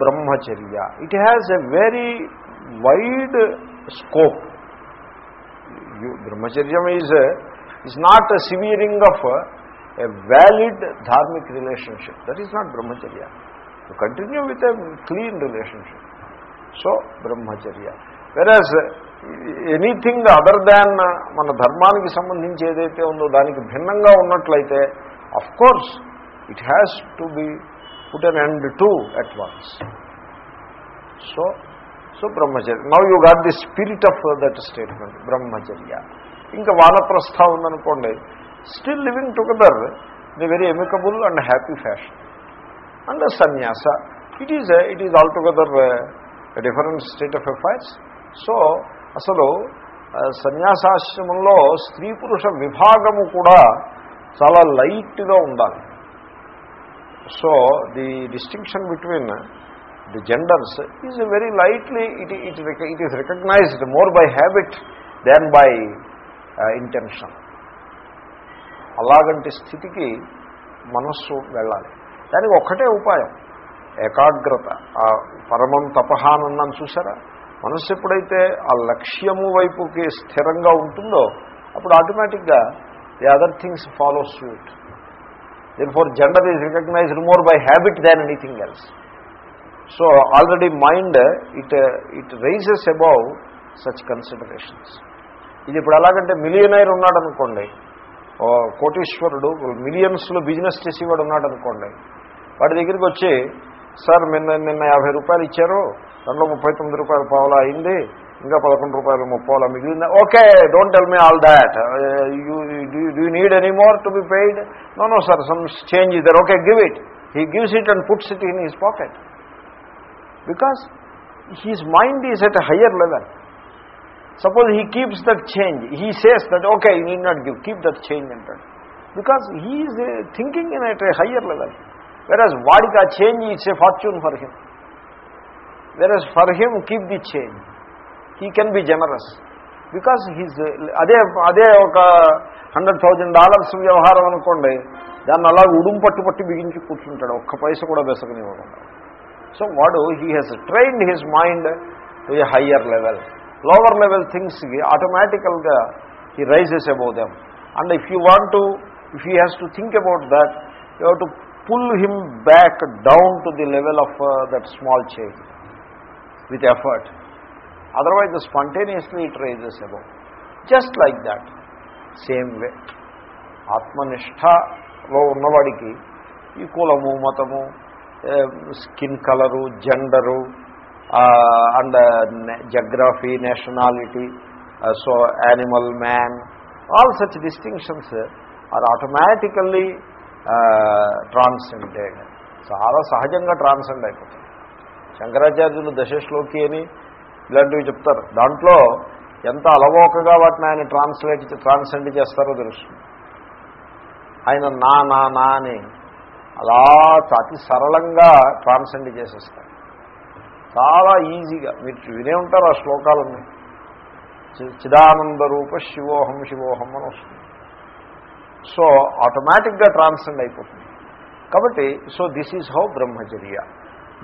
Brahmacharya it has a very wide scope బ్రహ్మచర్యం is is not severing of a valid dharmic relationship that is not brahmacharya to continue with a clean relationship so brahmacharya whereas anything other than మన ధర్మానికి సంబంధించి ఏదైతే ఉందో దానికి భిన్నంగా ఉన్నట్లయితే of course it has to be put an end to at once so so brahmacharya now you got the spirit of that statement brahmacharya ఇంకా వానప్రస్థ ఉందనుకోండి still living together the very amicable and happy fashion and sannyasa it is it is all together different state of affairs so అసలు సన్యాసాశ్రమంలో స్త్రీ పురుష విభాగము కూడా చాలా లైట్గా ఉండాలి so the distinction between the genders is very lightly it it it is recognised more by habit than by intention అలాగంటి స్థితికి మనస్సు వెళ్ళాలి. దానికి ఒక్కటే ఉపాయం ఏకాగ్రత. ఆ పరమం తపహానన్నాను చూసారా? మనస్సు ఎప్పుడైతే ఆ లక్ష్యము వైపుకి స్థిరంగా ఉంటుందో అప్పుడు ఆటోమేటిక్గా the other things follow suit. Then for gender is recognised more by habit than anything else so already mind it it rises above such considerations ఇది ఇప్పుడు ఎలాగంటే మిలియనైర్ ఉన్నాడు అనుకోండి కోటీశ్వరుడు మిలియన్స్లో బిజినెస్ చేసేవాడు ఉన్నాడు అనుకోండి వాడి దగ్గరికి వచ్చి సార్ నిన్న నిన్న యాభై రూపాయలు ఇచ్చారు దాంట్లో ముప్పై తొమ్మిది రూపాయలు పావులా అయింది ఇంకా పదకొండు రూపాయలు ముప్పావులా మిగిలింది okay don't tell me all that you do need any more to be paid no no sir some change either okay give it he gives it and puts it in his pocket because his mind is at higher level suppose he keeps that change he says that okay you need not give keep that change అంటాడు because he's thinking in at higher level whereas వాడికి ఆ change it's a fortune for him whereas for him keep the change he can be generous because he's అదే అదే ఒక hundred thousand dollars వ్యవహారం అనుకోండి దాన్ని అలా ఉడుం పట్టు పట్టి బిగించి కూర్చుంటాడు. ఒక్క పైస కూడా బెసకనివ్వకుండా సో వాడు he has trained his mind to a higher level lower level థింగ్స్కి ఆటోమేటికల్గా he rises above them and if you want to if you has to think about that you have to pull him back down to the level of that small change with effort otherwise spontaneously it rises above just like that same way ఆత్మనిష్టలో ఉన్నవాడికి ఈ కులము మతము skin colour gender and geography nationality so animal man all such distinctions are automatically transcended చాలా సహజంగా transcend అయిపోతాయి. శంకరాచార్యులు దశశ్లోకి అని ఇలాంటివి చెప్తారు. దాంట్లో ఎంత అలవోకగా వాటిని ఆయన ట్రాన్స్లేట్ ట్రాన్సెండ్ చేస్తారో తెలుస్తుంది ఆయన నా నా నా అని అలా అతి సరళంగా ట్రాన్సెండ్ చేసేస్తారు. చాలా ఈజీగా. మీరు వినే ఉంటారు ఆ శ్లోకాలన్నీ. చిదానంద రూప శివోహం శివోహం అని వస్తుంది. సో ఆటోమేటిక్గా ట్రాన్సెండ్ అయిపోతుంది. కాబట్టి సో దిస్ ఈజ్ హౌ బ్రహ్మచర్య.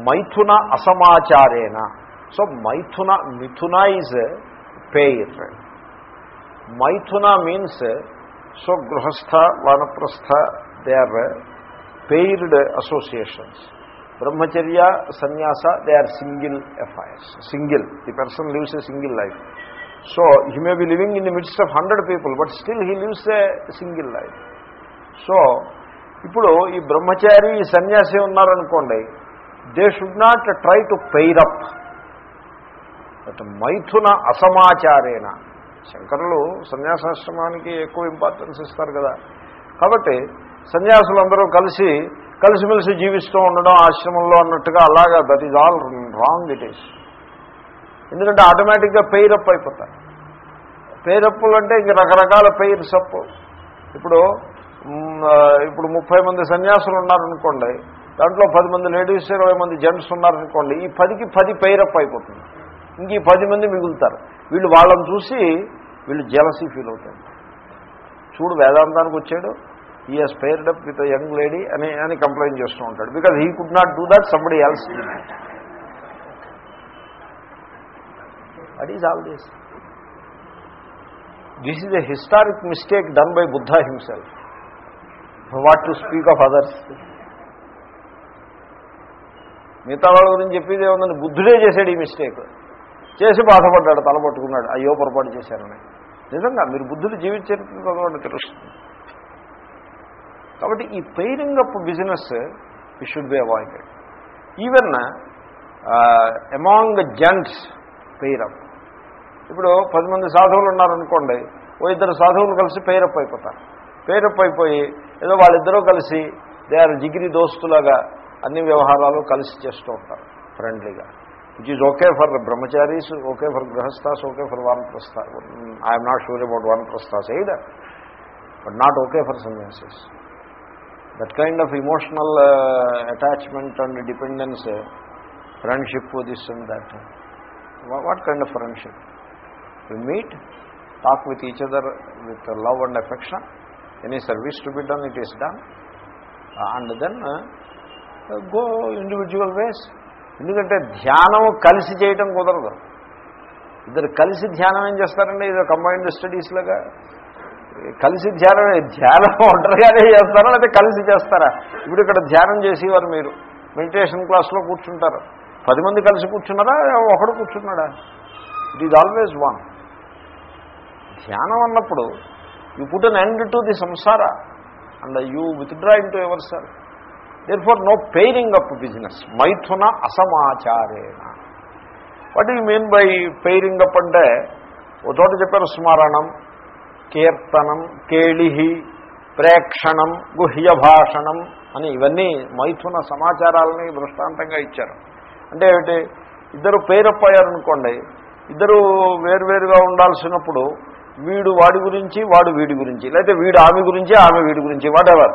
మైథున అసమాచారేణ. సో మైథున మిథున ఈజ్ పేర్ మైథున మీన్స్ సో గృహస్థ వానప్రస్థ they are paired associations brahmacharya sannyasa they are single affairs single the person lives a single life so he may be living in the midst of hundred people but still he lives a single life so ఇప్పుడు ఈ బ్రహ్మచారి ఈ సన్యాసి ఉన్నారనుకోండి they should not try to pair up but మైథున అసమాచారేణ శంకరులు సన్యాసాశ్రమానికి ఎక్కువ importance ఇస్తారు కదా. కాబట్టి సన్యాసులందరూ కలిసి కలిసిమెలిసి జీవిస్తూ ఉండడం ఆశ్రమంలో అన్నట్టుగా అలాగా that is all wrong it is ఎందుకంటే ఆటోమేటిక్గా పెయిరప్ అయిపోతారు. పెయిరప్పులు అంటే ఇంక రకరకాల పెయిర్స్ అప్పు ఇప్పుడు ఇప్పుడు ముప్పై మంది సన్యాసులు ఉన్నారనుకోండి దాంట్లో పది మంది లేడీస్ ఇరవై మంది జెంట్స్ ఉన్నారనుకోండి ఈ పదికి పది పెయిరప్ అయిపోతుంది. ఇంక ఈ పది మంది మిగులుతారు. వీళ్ళు వాళ్ళని చూసి వీళ్ళు జలసీ ఫీల్ అవుతారు. చూడు వేదాంతానికి వచ్చాడు. He has paired up with young lady అని అని కంప్లైంట్ చేస్తూ ఉంటాడు. Because he could not do that somebody else that is all this this is a historic mistake done by Buddha himself what to speak of others మిగతా వాళ్ళ గురించి చెప్పేది ఏముందని బుద్ధుడే చేశాడు ఈ మిస్టేక్ చేసి బాధపడ్డాడు తలపట్టుకున్నాడు అయ్యో పొరపాటు చేశారని. నిజంగా మీరు బుద్ధుడు జీవిత చరిత్ర చదవండి తెలుస్తుంది. కాబట్టి ఈ pairing up business we should be avoided even among gents pair up ఇప్పుడు పది మంది సాధువులు ఉన్నారనుకోండి ఓ ఇద్దరు సాధువులు కలిసి పెయిరప్ అయిపోతారు. పేరప్ అయిపోయి ఏదో వాళ్ళిద్దరూ కలిసి దే ఆర్ జిగిరి దోస్తులాగా అన్ని వ్యవహారాలు కలిసి చేస్తూ ఉంటారు ఫ్రెండ్లీగా which is okay for brahmacharis, okay for grahasthas, okay for one prastha. I am not sure about one prasthas either, but not okay for sannyasis. That kind of emotional uh, attachment and dependence, uh, friendship for this and that. What, what kind of friendship? We meet, talk with each other with uh, love and affection. Any service to be done, it is done. Uh, and then uh, go individual ways ఎందుకంటే ధ్యానం కలిసి చేయటం కుదరదు. ఇద్దరు కలిసి ధ్యానం ఏం చేస్తారండి? ఇది కంబైన్డ్ స్టడీస్లాగా కలిసి ధ్యానం ధ్యానం ఒంటరిగానే చేస్తారా? లేకపోతే కలిసి చేస్తారా? ఇప్పుడు ఇక్కడ ధ్యానం చేసేవారు మీరు. మెడిటేషన్ క్లాస్లో కూర్చుంటారు. పది మంది కలిసి కూర్చున్నారా? ఒకడు కూర్చున్నాడా? ఇట్ ఈజ్ ఆల్వేజ్ వన్ ధ్యానం అన్నప్పుడు you put an end to the samsara and you withdraw into ever self therefore no pairing up business మైథున అసమాచారేణ what you mean by pairing up అంటే ఓ చోట చెప్పారు స్మరణం కీర్తనం కేళిహి ప్రేక్షణం గుహ్య భాషణం అని ఇవన్నీ మైథున సమాచారాలని దృష్టాంతంగా ఇచ్చారు అంటే ఏమిటి ఇద్దరు పేరప్ అయ్యారనుకోండి ఇద్దరు వేరువేరుగా ఉండాల్సినప్పుడు వీడు వాడి గురించి వాడు వీడి గురించి లేకపోతే వీడు ఆమె గురించి ఆమె వీడి గురించి వాటెవర్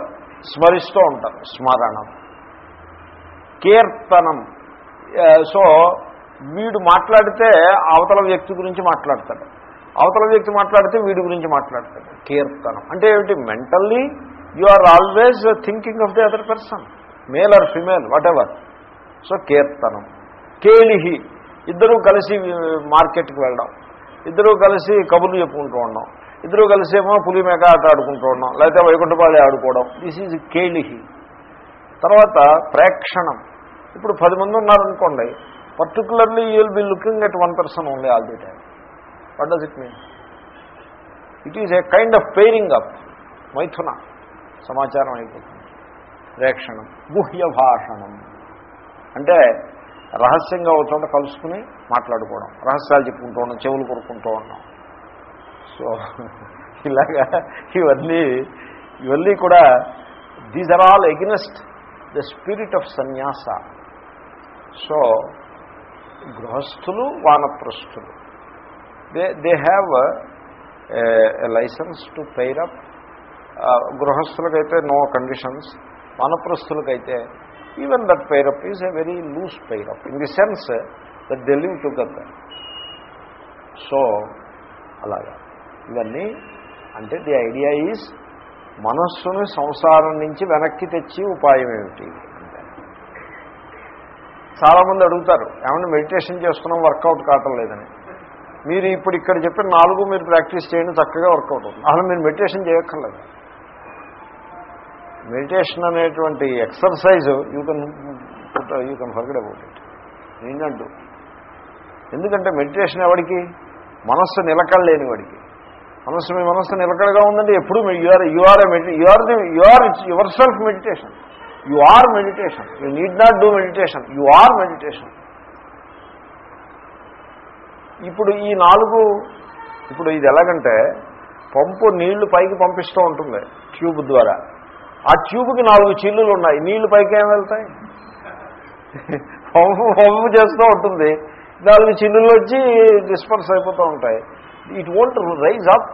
స్మరిస్తూ ఉంటారు స్మరణం. కీర్తనం. సో వీడు మాట్లాడితే అవతల వ్యక్తి గురించి మాట్లాడతాడు. అవతల వ్యక్తి మాట్లాడితే వీడి గురించి మాట్లాడతాడు. కీర్తనం. అంటే ఏమిటి? Mentally you are always thinking of the other person male or female whatever so కీర్తనం. కేలిహి ఇద్దరూ కలిసి మార్కెట్కి వెళ్ళడం. ఇద్దరూ కలిసి కబుర్లు చెప్పుకుంటూ ఉండడం. ఇద్దరు కలిసేమో పులి మేక ఆట ఆడుకుంటూ ఉన్నాం. లేకపోతే వైకుంఠపాళి ఆడుకోవడం. దిస్ ఈజ్ కేళిహి తర్వాత ప్రేక్షణం. ఇప్పుడు పది మంది ఉన్నారనుకోండి particularly you will be looking at one person only all the time what does it mean it is a kind of pairing up మైథున సమాచారం అయిపోతుంది. ప్రేక్షణం. గుహ్య భాషణం అంటే రహస్యంగా ఒక చోట కలుసుకుని మాట్లాడుకోవడం. రహస్యాలు చెప్పుకుంటూ ఉన్నాం చెవులు కొరుకుంటూ ఉన్నాం సో ఇలాగా ఇవన్నీ ఇవన్నీ కూడా these are all against the spirit of sannyasa so గృహస్థులు వానప్రస్థులు. They they have licence to pair up గృహస్థులకైతే no conditions వానప్రస్థులకైతే even that pair up is a very loose pair up in the sense that they live together so అలాగా. ఇవన్నీ అంటే the idea is మనస్సును సంసారం నుంచి వెనక్కి తెచ్చి ఉపాయం ఏమిటి చాలామంది అడుగుతారు ఏమన్నా మెడిటేషన్ చేసుకున్నాం వర్కౌట్ కావటం లేదని. మీరు ఇప్పుడు ఇక్కడ చెప్పిన నాలుగు మీరు ప్రాక్టీస్ చేయండి చక్కగా వర్కౌట్ అవుతుంది. అసలు మీరు మెడిటేషన్ చేయక్కర్లేదు. మెడిటేషన్ అనేటువంటి exercise you can you can forget about it ఏంటంటూ ఎందుకంటే మెడిటేషన్ ఎవడికి? మనస్సు నిలకడలేని వాడికి మనస్సు మీ మనస్సు నిలకడగా ఉందంటే ఎప్పుడు you're you're you're the you're yourself meditation you are meditation you need not do meditation you are meditation ఇప్పుడు ఈ నాలుగు ఇప్పుడు ఇది ఎలాగంటే పంపు నీళ్ళు పైకి పంపిస్తూ ఉంటుంది ట్యూబ్ ద్వారా. ఆ ట్యూబ్కి నాలుగు చిల్లులు ఉన్నాయి. నీళ్ళు పైకి ఏం వెళ్తాయి? పంపు పంపు చేస్తూ ఉంటుంది. నాలుగు చిల్లులు వచ్చి డిస్పర్స్ అయిపోతూ ఉంటాయి. It won't rise up.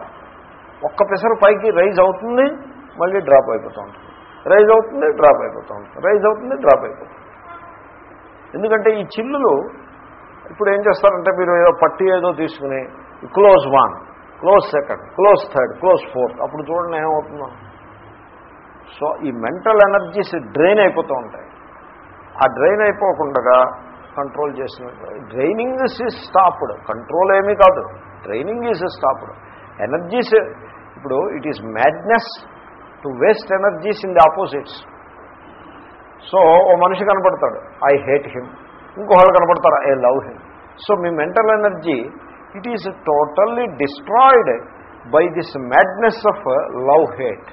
ఒక్క పెసరు పైకి రైజ్ అవుతుంది మళ్ళీ డ్రాప్ అయిపోతూ ఉంటుంది. రైజ్ అవుతుంది డ్రాప్ అయిపోతూ ఉంటుంది. రైజ్ అవుతుంది డ్రాప్ అయిపోతుంది. ఎందుకంటే ఈ చిల్లులు ఇప్పుడు ఏం చేస్తారంటే మీరు ఏదో పట్టి ఏదో తీసుకుని close one close second close third close fourth అప్పుడు చూడండి ఏమవుతుందో. సో ఈ మెంటల్ ఎనర్జీస్ డ్రైన్ అయిపోతూ ఉంటాయి. ఆ డ్రైన్ అయిపోకుండా కంట్రోల్ చేసిన డ్రైనింగ్ ఇస్ స్టాప్డ్ కంట్రోల్ ఏమీ కాదు. ట్రైనింగ్ ఈజ్ స్టాప్డ్ ఎనర్జీస్ ఇప్పుడు it is madness to waste energies in the opposites so ఓ మనిషి కనపడతాడు ఐ హేట్ హిమ్ ఇంకొకళ్ళు కనపడతారు I love him so me mental energy it is totally destroyed by this madness of love hate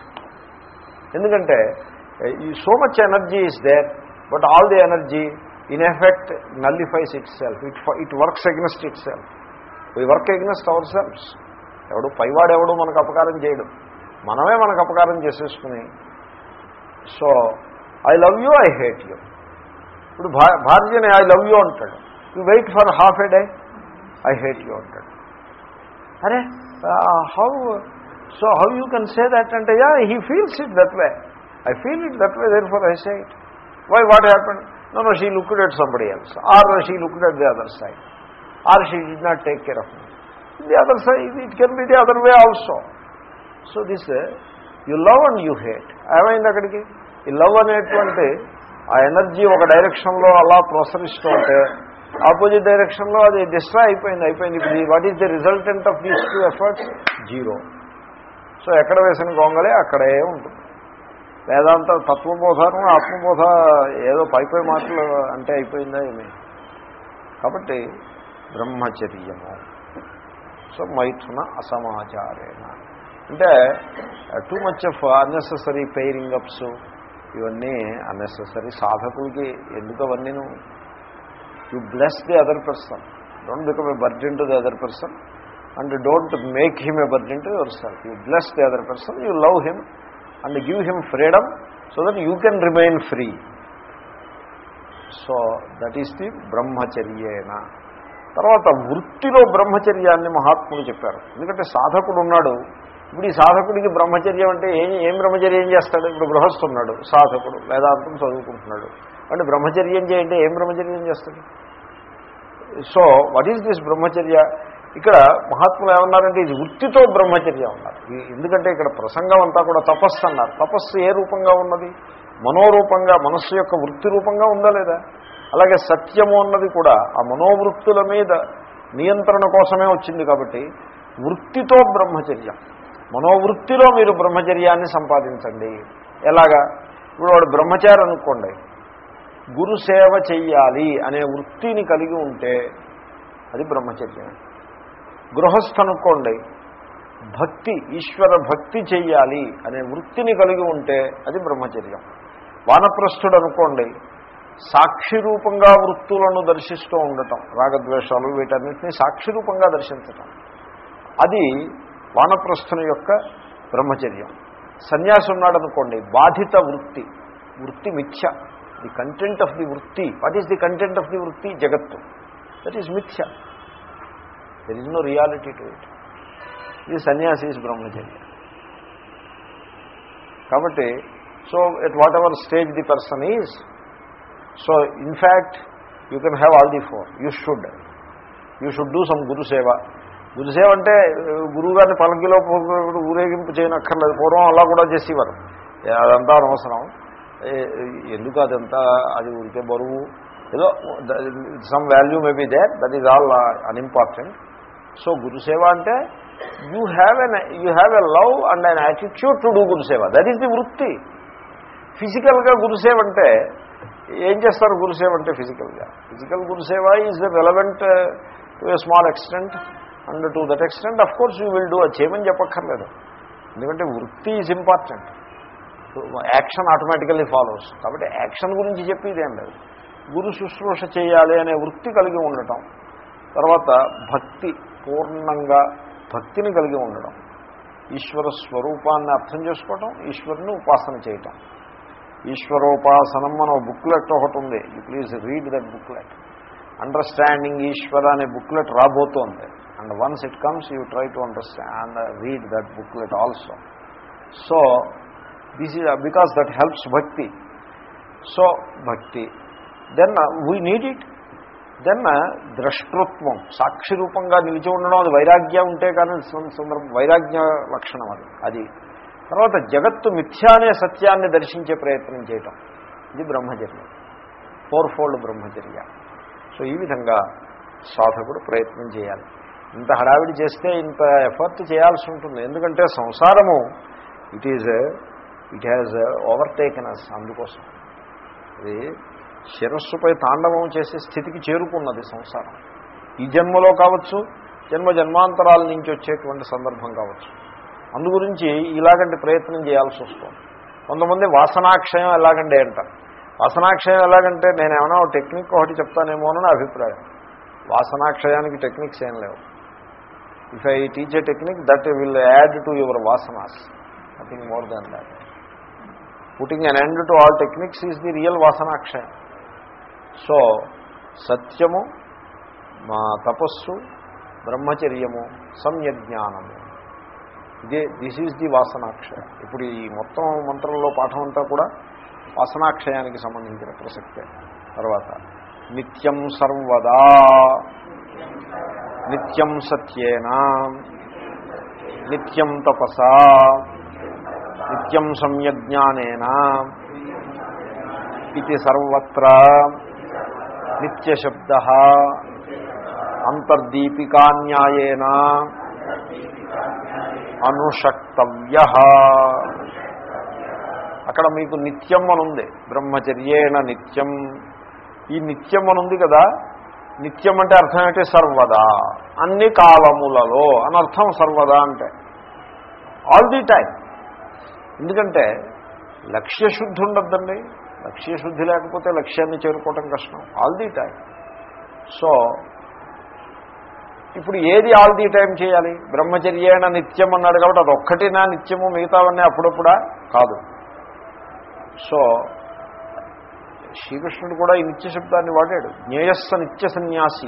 ఎందుకంటే ఈ so much energy is there but all the energy in effect nullifies itself it it works against itself we work against our selves ఎవడు పైవాడు ఎవడు మనకు అపకారం చేయడు. మనమే మనకు అపకారం చేసేసుకుని. So I love you I hate you ఇప్పుడు భార్యని ఐ లవ్ యూ అంటాడు. You wait for half a day I hate you అంటాడు. అరే how so how you can say that అంటే yeah he feels it that way I feel it that way therefore I say it why what happen no no she looked at somebody else or she looked at the other side or she did not take care of me. The other side it can be the other way also. So this you love and you hate. ఏమైంది అక్కడికి? ఈ love అనేటువంటి ఆ energy ఒక డైరెక్షన్లో అలా ప్రోత్సహిస్తూ ఉంటే ఆపోజిట్ డైరెక్షన్లో అది డిస్ట్రా అయిపోయింది అయిపోయింది. ఇప్పుడు what is the resultant of these two efforts? Zero. So ఎక్కడ వేసిన గొంగలే? అక్కడే ఉంటుంది. వేదాంత తత్వబోధనం ఆత్మబోధ ఏదో పైపై మాటలు అంటే అయిపోయిందా ఏమి? కాబట్టి బ్రహ్మచర్యము. సో మైథున అసమాచారేణ. అంటే too much of unnecessary pairing ups ఇవన్నీ అన్నెసెసరీ సాధకులకి ఎందుకు అవన్నీ you bless the other person don't become a burden to the other person and don't make him a burden to yourself you bless the other person you love him and give him freedom so that you can remain free so that is the బ్రహ్మచర్యేన తర్వాత వృత్తిలో బ్రహ్మచర్యాన్ని మహాత్ములు చెప్పారు. ఎందుకంటే సాధకుడు ఉన్నాడు. ఇప్పుడు ఈ సాధకుడికి బ్రహ్మచర్యం అంటే ఏం ఏం బ్రహ్మచర్యం చేస్తాడు? ఇప్పుడు గృహస్థున్నాడు సాధకుడు వేదాంతం చదువుకుంటున్నాడు. అంటే బ్రహ్మచర్యం చేయంటే ఏం బ్రహ్మచర్యం చేస్తాడు? సో వాట్ ఈజ్ దిస్ బ్రహ్మచర్య? ఇక్కడ మహాత్ములు ఏమన్నారంటే ఇది వృత్తితో బ్రహ్మచర్య ఉన్నారు ఎందుకంటే ఇక్కడ ప్రసంగం అంతా కూడా తపస్సు అన్నారు. తపస్సు ఏ రూపంగా ఉన్నది? మనోరూపంగా మనస్సు యొక్క వృత్తి రూపంగా ఉందా లేదా? అలాగే సత్యము అన్నది కూడా ఆ మనోవృత్తుల మీద నియంత్రణ కోసమే వచ్చింది కాబట్టి వృత్తితో బ్రహ్మచర్యం. మనోవృత్తిలో మీరు బ్రహ్మచర్యాన్ని సంపాదించండి. ఎలాగా? ఇప్పుడు వాడు బ్రహ్మచారి అనుకోండి. గురుసేవ చెయ్యాలి అనే వృత్తిని కలిగి ఉంటే అది బ్రహ్మచర్యం. గృహస్థ అనుకోండి. భక్తి ఈశ్వర భక్తి చెయ్యాలి అనే వృత్తిని కలిగి ఉంటే అది బ్రహ్మచర్యం. వానప్రస్థుడు అనుకోండి. సాక్షి రూపంగా వృత్తులను దర్శిస్తూ ఉండటం రాగద్వేషాలు వీటన్నిటినీ సాక్షి రూపంగా దర్శించటం. అది వానప్రస్థుని యొక్క బ్రహ్మచర్యం. సన్యాసి ఉన్నాడనుకోండి బాధిత వృత్తి వృత్తి మిథ్య. The content of the vritti what is the content of the vritti? జగత్తు. That is mithya. There is no reality to it ఇది సన్యాసి ఈజ్ బ్రహ్మచర్య. కాబట్టి so at whatever stage the person is so in fact you can have all the four you should you should do some guruseva గురుసేవ అంటే గురువుగారిని పలకిలో ఊరేగింపు చేయనక్కర్లేదు. పూర్వం అలా కూడా చేసేవారు. అదంతా అనవసరం. ఎందుకు అదంతా? అది ఉంటే బరువు. ఏదో some value may be there that is all unimportant so గురుసేవ అంటే you have an you have a love and an attitude to do గురుసేవ that is the వృత్తి ఫిజికల్గా గురుసేవ అంటే ఏం చేస్తారు గురుసేవ అంటే ఫిజికల్గా? Physical guruseva is relevant to a small extent and to that extent of course you will do అది చేయమని చెప్పక్కర్లేదు. ఎందుకంటే vritti is important action automatically follows కాబట్టి యాక్షన్ గురించి చెప్పేది ఏం లేదు. గురు శుశ్రూష చేయాలి అనే వృత్తి కలిగి ఉండటం. తర్వాత భక్తి పూర్ణంగా భక్తిని కలిగి ఉండడం ఈశ్వర స్వరూపాన్ని అర్థం చేసుకోవటం ఈశ్వరుని ఉపాసన చేయటం. ఈశ్వరోపాసనం మన బుక్లెట్ ఒకటి ఉంది. You please read that booklet understanding Ishwara అనే బుక్లెట్ రాబోతోంది. And once it comes you try to understand read that booklet also so this is because that helps bhakti so bhakti then we need it then ద్రష్టృత్వం సాక్షి రూపంగా నిలిచి ఉండడం అది వైరాగ్యం ఉంటే కానీ సందర్భం వైరాగ్య లక్షణం అది అది తర్వాత జగత్తు మిథ్యా అనే సత్యాన్ని దర్శించే ప్రయత్నం చేయటం. ఇది బ్రహ్మచర్యం. ఫోర్ ఫోల్డ్ బ్రహ్మచర్య. సో ఈ విధంగా సాధకుడు ప్రయత్నం చేయాలి. ఇంత హడావిడి చేస్తే ఇంత ఎఫర్ట్ చేయాల్సి ఉంటుంది. ఎందుకంటే సంసారము it is it has overtaken us అందుకోసం. ఇది శిరస్సుపై తాండవం చేసే స్థితికి చేరుకున్నది సంసారం. ఈ జన్మలో కావచ్చు జన్మ జన్మాంతరాల నుంచి వచ్చేటువంటి సందర్భం కావచ్చు. అందు గురించి ఇలాగంటి ప్రయత్నం చేయాల్సి వస్తుంది. కొంతమంది వాసనాక్షయం ఎలాగండి అంటారు వాసనాక్షయం ఎలాగంటే నేను ఏమైనా టెక్నిక్ ఒకటి చెప్తానేమో అని నా అభిప్రాయం. వాసనాక్షయానికి టెక్నిక్స్ ఏం లేవు. If I teach a technique that will add to your vasanas nothing more than that putting an end to all techniques is the real వాసనాక్షయం so సత్యము మా తపస్సు బ్రహ్మచర్యము సమ్యజ్ఞానము ఇదే దిస్ ఈజ్ ది వాసనాక్షయ. ఇప్పుడు ఈ మొత్తం మంత్రంలో పాఠం అంతా కూడా వాసనాక్షయానికి సంబంధించిన ప్రసక్తే. తర్వాత నిత్యం సర్వదా నిత్యం సత్యేన నిత్యం తపస నిత్యం సమ్యజ్ఞానేన ఇది సర్వత్ర నిత్యశబ్ద అంతర్దీపికాన్యాయేన అనుషక్తవ్య. అక్కడ మీకు నిత్యం అనుంది. బ్రహ్మచర్యేణ నిత్యం. ఈ నిత్యం అనుంది కదా. నిత్యం అంటే అర్థం ఏంటి సర్వదా. అన్ని కాలములలో. అని అర్థం సర్వదా అంటే. ఆల్ ది టైం ఎందుకంటే లక్ష్యశుద్ధి ఉండద్దండి. లక్ష్యశుద్ధి లేకపోతే లక్ష్యాన్ని చేరుకోవటం కష్టం. ఆల్ ది టైం సో ఇప్పుడు ఏది ఆల్ ది టైం చేయాలి? బ్రహ్మచర్యేణ నిత్యం అన్నాడు కాబట్టి అది ఒక్కటినా నిత్యము మిగతావన్నీ అప్పుడప్పుడా? కాదు. సో శ్రీకృష్ణుడు కూడా ఈ నిత్య శబ్దాన్ని వాడాడు. జ్ఞేయస్స నిత్య సన్యాసి.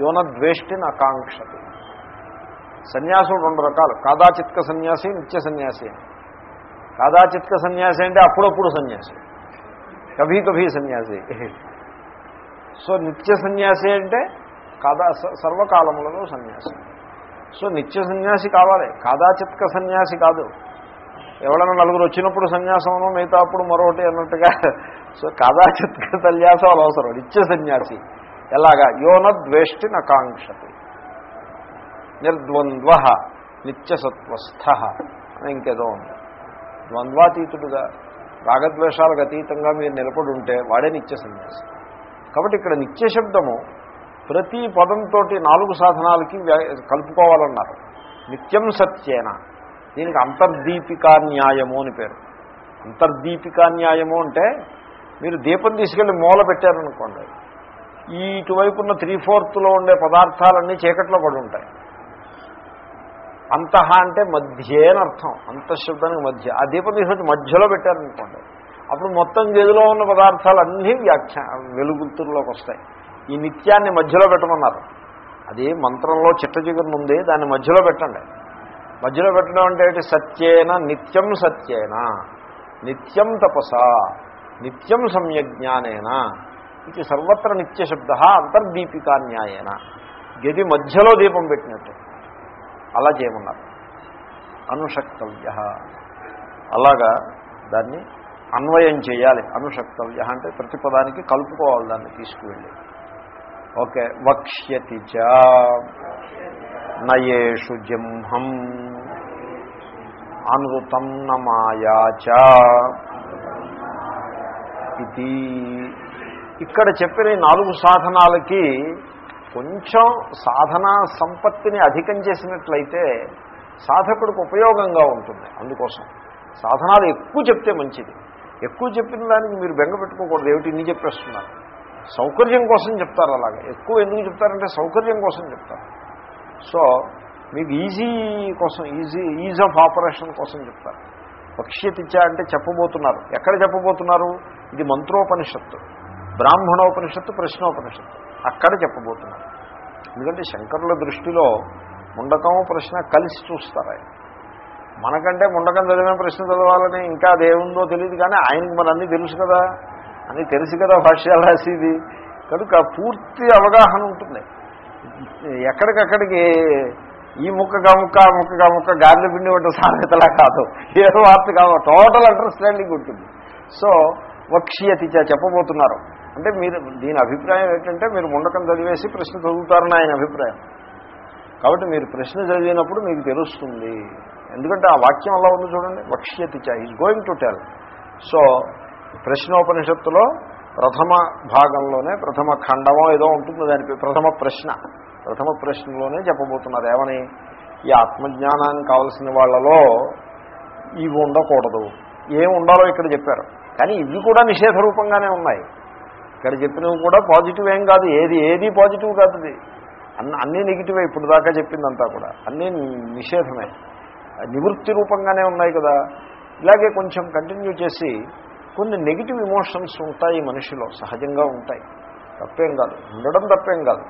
యోన ద్వేష్టిని నాకాంక్షతి సన్యాసుడు రెండు రకాలు. కాదాచిత్క సన్యాసి నిత్య సన్యాసి అని. కాదాచిత్క సన్యాసి అంటే అప్పుడప్పుడు సన్యాసి. కభీ కభీ సన్యాసి. సో నిత్య సన్యాసి అంటే కాదా సర్వకాలములలో సన్యాసి. సో నిత్య సన్యాసి కావాలి. కాదాచిత్క సన్యాసి కాదు. ఎవరైనా నలుగురు వచ్చినప్పుడు సన్యాసంలో మిగతా అప్పుడు మరొకటి అన్నట్టుగా సో కాదాచిత్క సన్యాసం అవసరం. నిత్య సన్యాసి. ఎలాగా? యోన ద్వేష్టి నకాంక్షతి. నిర్ద్వంద్వ నిత్యసత్వస్థ అని ఇంకేదో ఉంది. ద్వంద్వాతీతుడుగా రాగద్వేషాలకు అతీతంగా మీరు నిలబడి ఉంటే వాడే నిత్య సన్యాసి. కాబట్టి ఇక్కడ నిత్య శబ్దము ప్రతి పదంతో నాలుగు సాధనాలకి కలుపుకోవాలన్నారు. నిత్యం సత్యేన. దీనికి అంతర్దీపికా న్యాయము అని పేరు. అంతర్దీపికా న్యాయము అంటే మీరు దీపం తీసుకెళ్ళి మూల పెట్టారనుకోండి. ఈ ఇటువైపున్న త్రీ ఫోర్త్లో ఉండే పదార్థాలన్నీ చీకట్లో పడి ఉంటాయి. అంతః అంటే మధ్య అని అర్థం. అంతఃశబ్దానికి మధ్య. ఆ దీపం తీసుకొచ్చి మధ్యలో పెట్టారనుకోండి. అప్పుడు మొత్తం గదిలో ఉన్న పదార్థాలన్నీ వ్యాఖ్యా వెలుగుతుల్లోకి వస్తాయి. ఈ నిత్యాన్ని మధ్యలో పెట్టమన్నారు. అది మంత్రంలో చిట్ట చిగురునుంది దాన్ని మధ్యలో పెట్టండి. మధ్యలో పెట్టడం అంటే ఏంటి? సత్యేన నిత్యం సత్యేన నిత్యం తపస నిత్యం సమ్యజ్ఞానేన ఇది సర్వత్ర నిత్యశబ్ద అంతర్దీపికాన్యాయేన గది మధ్యలో దీపం పెట్టినట్టు. అలా చేయమన్నారు. అనుషక్తవ్య. అలాగా దాన్ని అన్వయం చేయాలి. అనుషక్తవ్య అంటే ప్రతిపదానికి కలుపుకోవాలి దాన్ని తీసుకువెళ్ళి. ఓకే వక్ష్యతి చ. నయేషు జింహం. అనృతం నమాయాచ ఇది ఇక్కడ చెప్పిన నాలుగు సాధనాలకి కొంచెం సాధన సంపత్తిని అధికం చేసినట్లయితే సాధకుడికి ఉపయోగంగా ఉంటుంది అందుకోసం. సాధనాలు ఎక్కువ చెప్తే మంచిది. ఎక్కువ చెప్పిన దానికి మీరు బెంగ పెట్టుకోకూడదు ఏమిటి? ఇన్ని చెప్పేస్తున్నారు. సౌకర్యం కోసం చెప్తారు అలాగే. ఎక్కువ ఎందుకు చెప్తారంటే సౌకర్యం కోసం చెప్తారు. సో మీకు ఈజీ కోసం ఈజీ ఈజ్ ఆఫ్ ఆపరేషన్ కోసం చెప్తారు. పక్ష్యతిచ్చ అంటే చెప్పబోతున్నారు. ఎక్కడ చెప్పబోతున్నారు? ఇది మంత్రోపనిషత్తు. బ్రాహ్మణోపనిషత్తు ప్రశ్నోపనిషత్తు. అక్కడ చెప్పబోతున్నారు. ఎందుకంటే శంకరుల దృష్టిలో ముండకం ప్రశ్న కలిసి చూస్తారు ఆయన మనకంటే ముండకం చదివిన ప్రశ్న చదవాలని ఇంకా అదేముందో తెలియదు కానీ ఆయనకి మరి అన్నీ తెలుసు కదా. అని తెలుసు కదా భాష్యాలు రాసేది. కనుక పూర్తి అవగాహన ఉంటుంది. ఎక్కడికక్కడికి ఈ ముక్కగా ముక్క ఆ ముక్కగా ముక్క గాలి పిండి వంటి సామెతలా కాదు. ఏ వార్త కావు టోటల్ అండర్స్టాండింగ్ ఉంటుంది. సో వక్ష్యతి చెప్పబోతున్నారు. అంటే మీరు దీని అభిప్రాయం ఏంటంటే మీరు ముండకం చదివేసి ప్రశ్న చదువుతారని ఆయన అభిప్రాయం. కాబట్టి మీరు ప్రశ్న చదివినప్పుడు మీకు తెలుస్తుంది. ఎందుకంటే ఆ వాక్యం అలా ఉంది చూడండి. వక్ష్యతి చ is going to tell so ప్రశ్నోపనిషత్తులో ప్రథమ భాగంలోనే ప్రథమ ఖండమో ఏదో ఉంటుంది దానికి ప్రథమ ప్రశ్న. ప్రథమ ప్రశ్నలోనే చెప్పబోతున్నారు. ఏమని? ఈ ఆత్మజ్ఞానానికి కావలసిన వాళ్ళలో ఇవి ఉండకూడదు. ఏం ఉండాలో ఇక్కడ చెప్పారు. కానీ ఇవి కూడా నిషేధ రూపంగానే ఉన్నాయి. ఇక్కడ చెప్పినవి కూడా పాజిటివ్ ఏం కాదు. ఏది ఏది పాజిటివ్ కాదు ఇది అన్ని అన్నీ నెగిటివే. ఇప్పుడు దాకా చెప్పిందంతా కూడా. అన్నీ నిషేధమే. నివృత్తి రూపంగానే ఉన్నాయి కదా. ఇలాగే కొంచెం కంటిన్యూ చేసి కొన్ని నెగిటివ్ ఇమోషన్స్ ఉంటాయి మనిషిలో సహజంగా ఉంటాయి. తప్పేం కాదు. ఉండడం తప్పేం కాదు.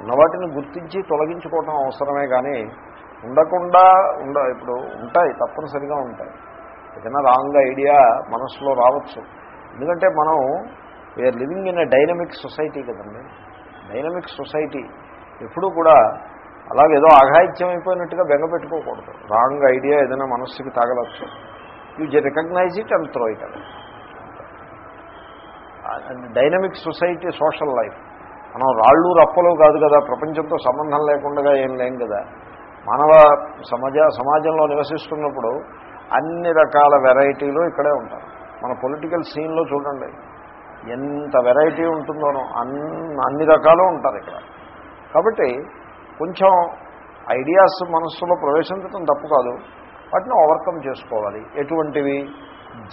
ఉన్న వాటిని గుర్తించి తొలగించుకోవటం అవసరమే కానీ ఉండకుండా ఉండ ఇప్పుడు ఉంటాయి తప్పనిసరిగా ఉంటాయి. ఏదైనా రాంగ్ ఐడియా మనసులో రావచ్చు. ఎందుకంటే మనం we're living in a dynamic society కదండి. డైనమిక్ సొసైటీ ఎప్పుడూ కూడా అలాగేదో అఘాయిత్యం అయిపోయినట్టుగా బెంగ పెట్టుకోకూడదు. రాంగ్ ఐడియా ఏదైనా మనస్సుకి తాగలచ్చు you recognise it and throw it dynamic society social life. మనం రాళ్ళు రప్పలు కాదు కదా ప్రపంచంతో సంబంధం లేకుండా ఏం లేం కదా. మానవ సమాజ సమాజంలో నివసిస్తున్నప్పుడు అన్ని రకాల వెరైటీలు ఇక్కడే ఉంటారు మన పొలిటికల్ సీన్లో చూడండి. ఎంత వెరైటీ ఉంటుందోనో అన్ని అన్ని రకాలు ఉంటారు ఇక్కడ. కాబట్టి కొంచెం ఐడియాస్ మనస్సులో ప్రవేశించడం తప్పు కాదు. వాటిని ఓవర్కమ్ చేసుకోవాలి. ఎటువంటివి?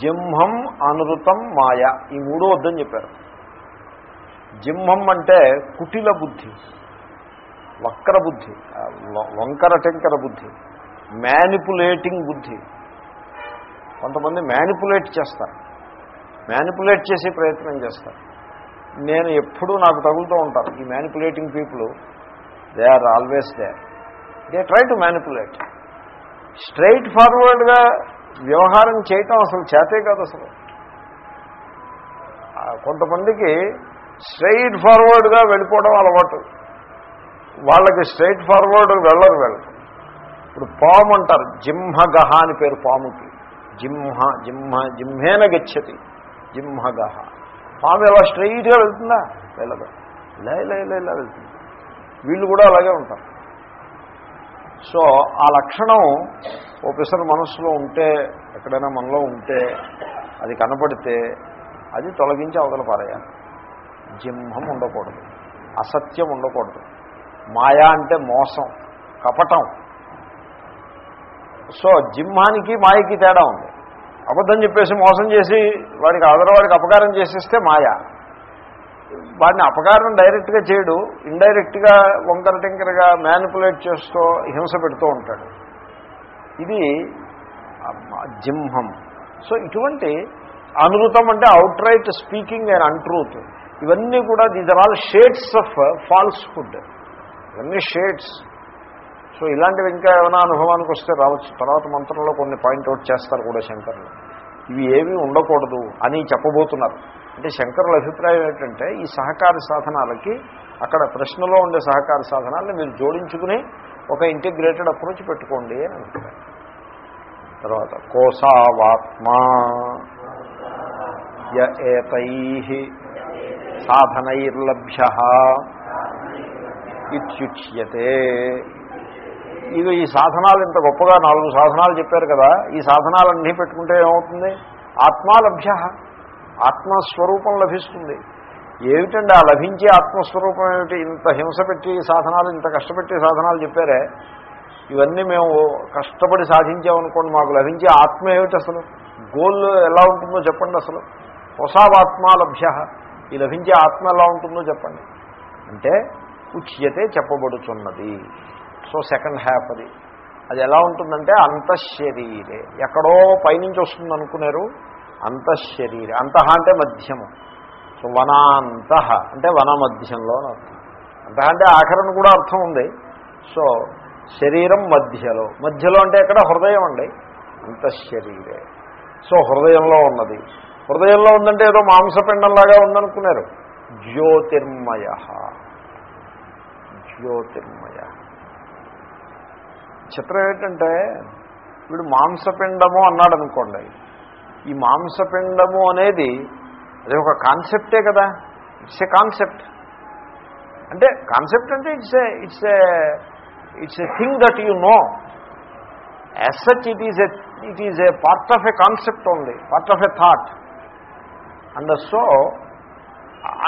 జింహం అనృతం మాయ. ఈ మూడో వద్దని చెప్పారు. జింహం అంటే కుటిల బుద్ధి వక్ర బుద్ధి వంకర టెంకర బుద్ధి మ్యానిపులేటింగ్ బుద్ధి. కొంతమంది మ్యానిపులేట్ చేస్తారు. మ్యానిపులేట్ చేసే ప్రయత్నం చేస్తారు. నేను ఎప్పుడూ నాకు తగులుతూ ఉంటారు. ఈ manipulating people they are always they they try to manipulate straight ఫార్వర్డ్గా వ్యవహారం చేయటం అసలు చేతే కాదు అసలు. కొంతమందికి స్ట్రైట్ ఫార్వర్డ్గా వెళ్ళిపోవడం అలవాటు. వాళ్ళకి స్ట్రైట్ ఫార్వర్డ్ వెళ్ళరు వెళ్ళరు ఇప్పుడు పాము అంటారు జింహగహ అని పేరు పాముకి. జింహ జింహ జింహేన గచ్చతి. జింహగహ. పాము ఎలా స్ట్రైట్గా వెళ్తుందా? వెళ్ళదు. ఇలా ఇలా ఇలా ఇలా వెళ్తుంది. వీళ్ళు కూడా అలాగే ఉంటారు. సో ఆ లక్షణం ఓ పిసర్ మనస్సులో ఉంటే ఎక్కడైనా మనలో ఉంటే అది కనపడితే అది తొలగించి అవతల పారేయాలి. జింహం ఉండకూడదు. అసత్యం ఉండకూడదు. మాయా అంటే మోసం కపటం. సో జింహానికి మాయకి తేడా ఉంది. అబద్ధం చెప్పేసి మోసం చేసి వాడికి అదరవాడికి అపకారం చేసేస్తే మాయ. వాడిని అపకారం డైరెక్ట్గా చేయడు ఇండైరెక్ట్గా వంకర టింకరగా మ్యానిపులేట్ చేస్తూ హింస పెడుతూ ఉంటాడు. ఇది జింహం. సో ఇటువంటి అనృతం అంటే outright speaking and untruth ఇవన్నీ కూడా these are all shades of falsehood ఇవన్నీ షేడ్స్ సో ఇలాంటివి ఇంకా ఏమైనా అనుభవానికి వస్తే రావచ్చు. తర్వాత మంత్రంలో కొన్ని పాయింట్అవుట్ చేస్తారు కూడా శంకర్లు. ఇవి ఏమీ ఉండకూడదు అని చెప్పబోతున్నారు. అంటే శంకరుల అభిప్రాయం ఏంటంటే ఈ సహకార సాధనాలకి అక్కడ ప్రశ్నలో ఉండే సహకార సాధనాలను మీరు జోడించుకుని ఒక ఇంటిగ్రేటెడ్ అప్రోచ్ పెట్టుకోండి అని అంటారు. తర్వాత కోసావాత్మా ఏతై సాధనైర్లభ్య ఇత్యుచ్యతే. ఈ సాధనాలు ఇంత గొప్పగా నాలుగు సాధనాలు చెప్పారు కదా ఈ సాధనాలన్నీ పెట్టుకుంటే ఏమవుతుంది? ఆత్మాలభ్య. ఆత్మస్వరూపం లభిస్తుంది. ఏమిటండి ఆ లభించే ఆత్మస్వరూపం ఏమిటి? ఇంత హింస పెట్టి సాధనాలు ఇంత కష్టపెట్టి సాధనాలు చెప్పారే. ఇవన్నీ మేము కష్టపడి సాధించామనుకోండి మాకు లభించే ఆత్మ ఏమిటి అసలు? గోల్ ఎలా ఉంటుందో చెప్పండి అసలు. పొసావాత్మా లభ్య ఈ లభించే ఆత్మ ఎలా ఉంటుందో చెప్పండి. అంటే ఉచ్యతే చెప్పబడుతున్నది సో సెకండ్ హ్యాఫ్ అది. అది ఎలా ఉంటుందంటే అంతఃశరీరే. ఎక్కడో పైనుంచి వస్తుంది అనుకున్నారు అంతఃశరీర అంతః అంటే మధ్యము. సో వనాంత అంటే వన మధ్యంలో అర్థం. అంత అంటే ఆఖరణ కూడా అర్థం ఉంది. సో శరీరం మధ్యలో. మధ్యలో అంటే ఎక్కడ? హృదయం అండి. అంతఃశరీరే. సో హృదయంలో ఉన్నది. హృదయంలో ఉందంటే ఏదో మాంసపిండంలాగా ఉందనుకున్నారు. జ్యోతిర్మయ. జ్యోతిర్మయ. చిత్రం ఏంటంటే వీడు మాంసపిండము అన్నాడు అనుకోండి ఈ మాంసపిండము అనేది అది ఒక కాన్సెప్టే కదా. It's a concept. అంటే కాన్సెప్ట్ అంటే it's a it's a it's a thing that you know. As such it is a it is a part of a concept ఉంది part of a thought and so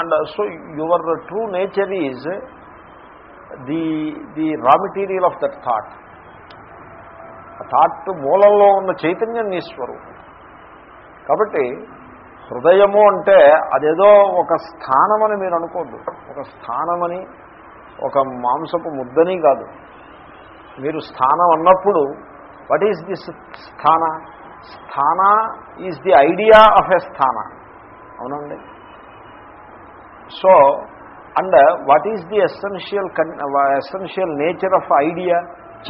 and so your true nature is the the raw material of that thought thought మూలంలో ఉన్న చైతన్యం నీ స్వరూపం. కాబట్టి హృదయము అంటే అదేదో ఒక స్థానమని మీరు అనుకోద్దు. ఒక స్థానమని ఒక మాంసపు ముద్దని కాదు. మీరు స్థానం అన్నప్పుడు what is this sthana? Sthana is the idea of a sthana. అవునండి? So and what is the essential essential nature of idea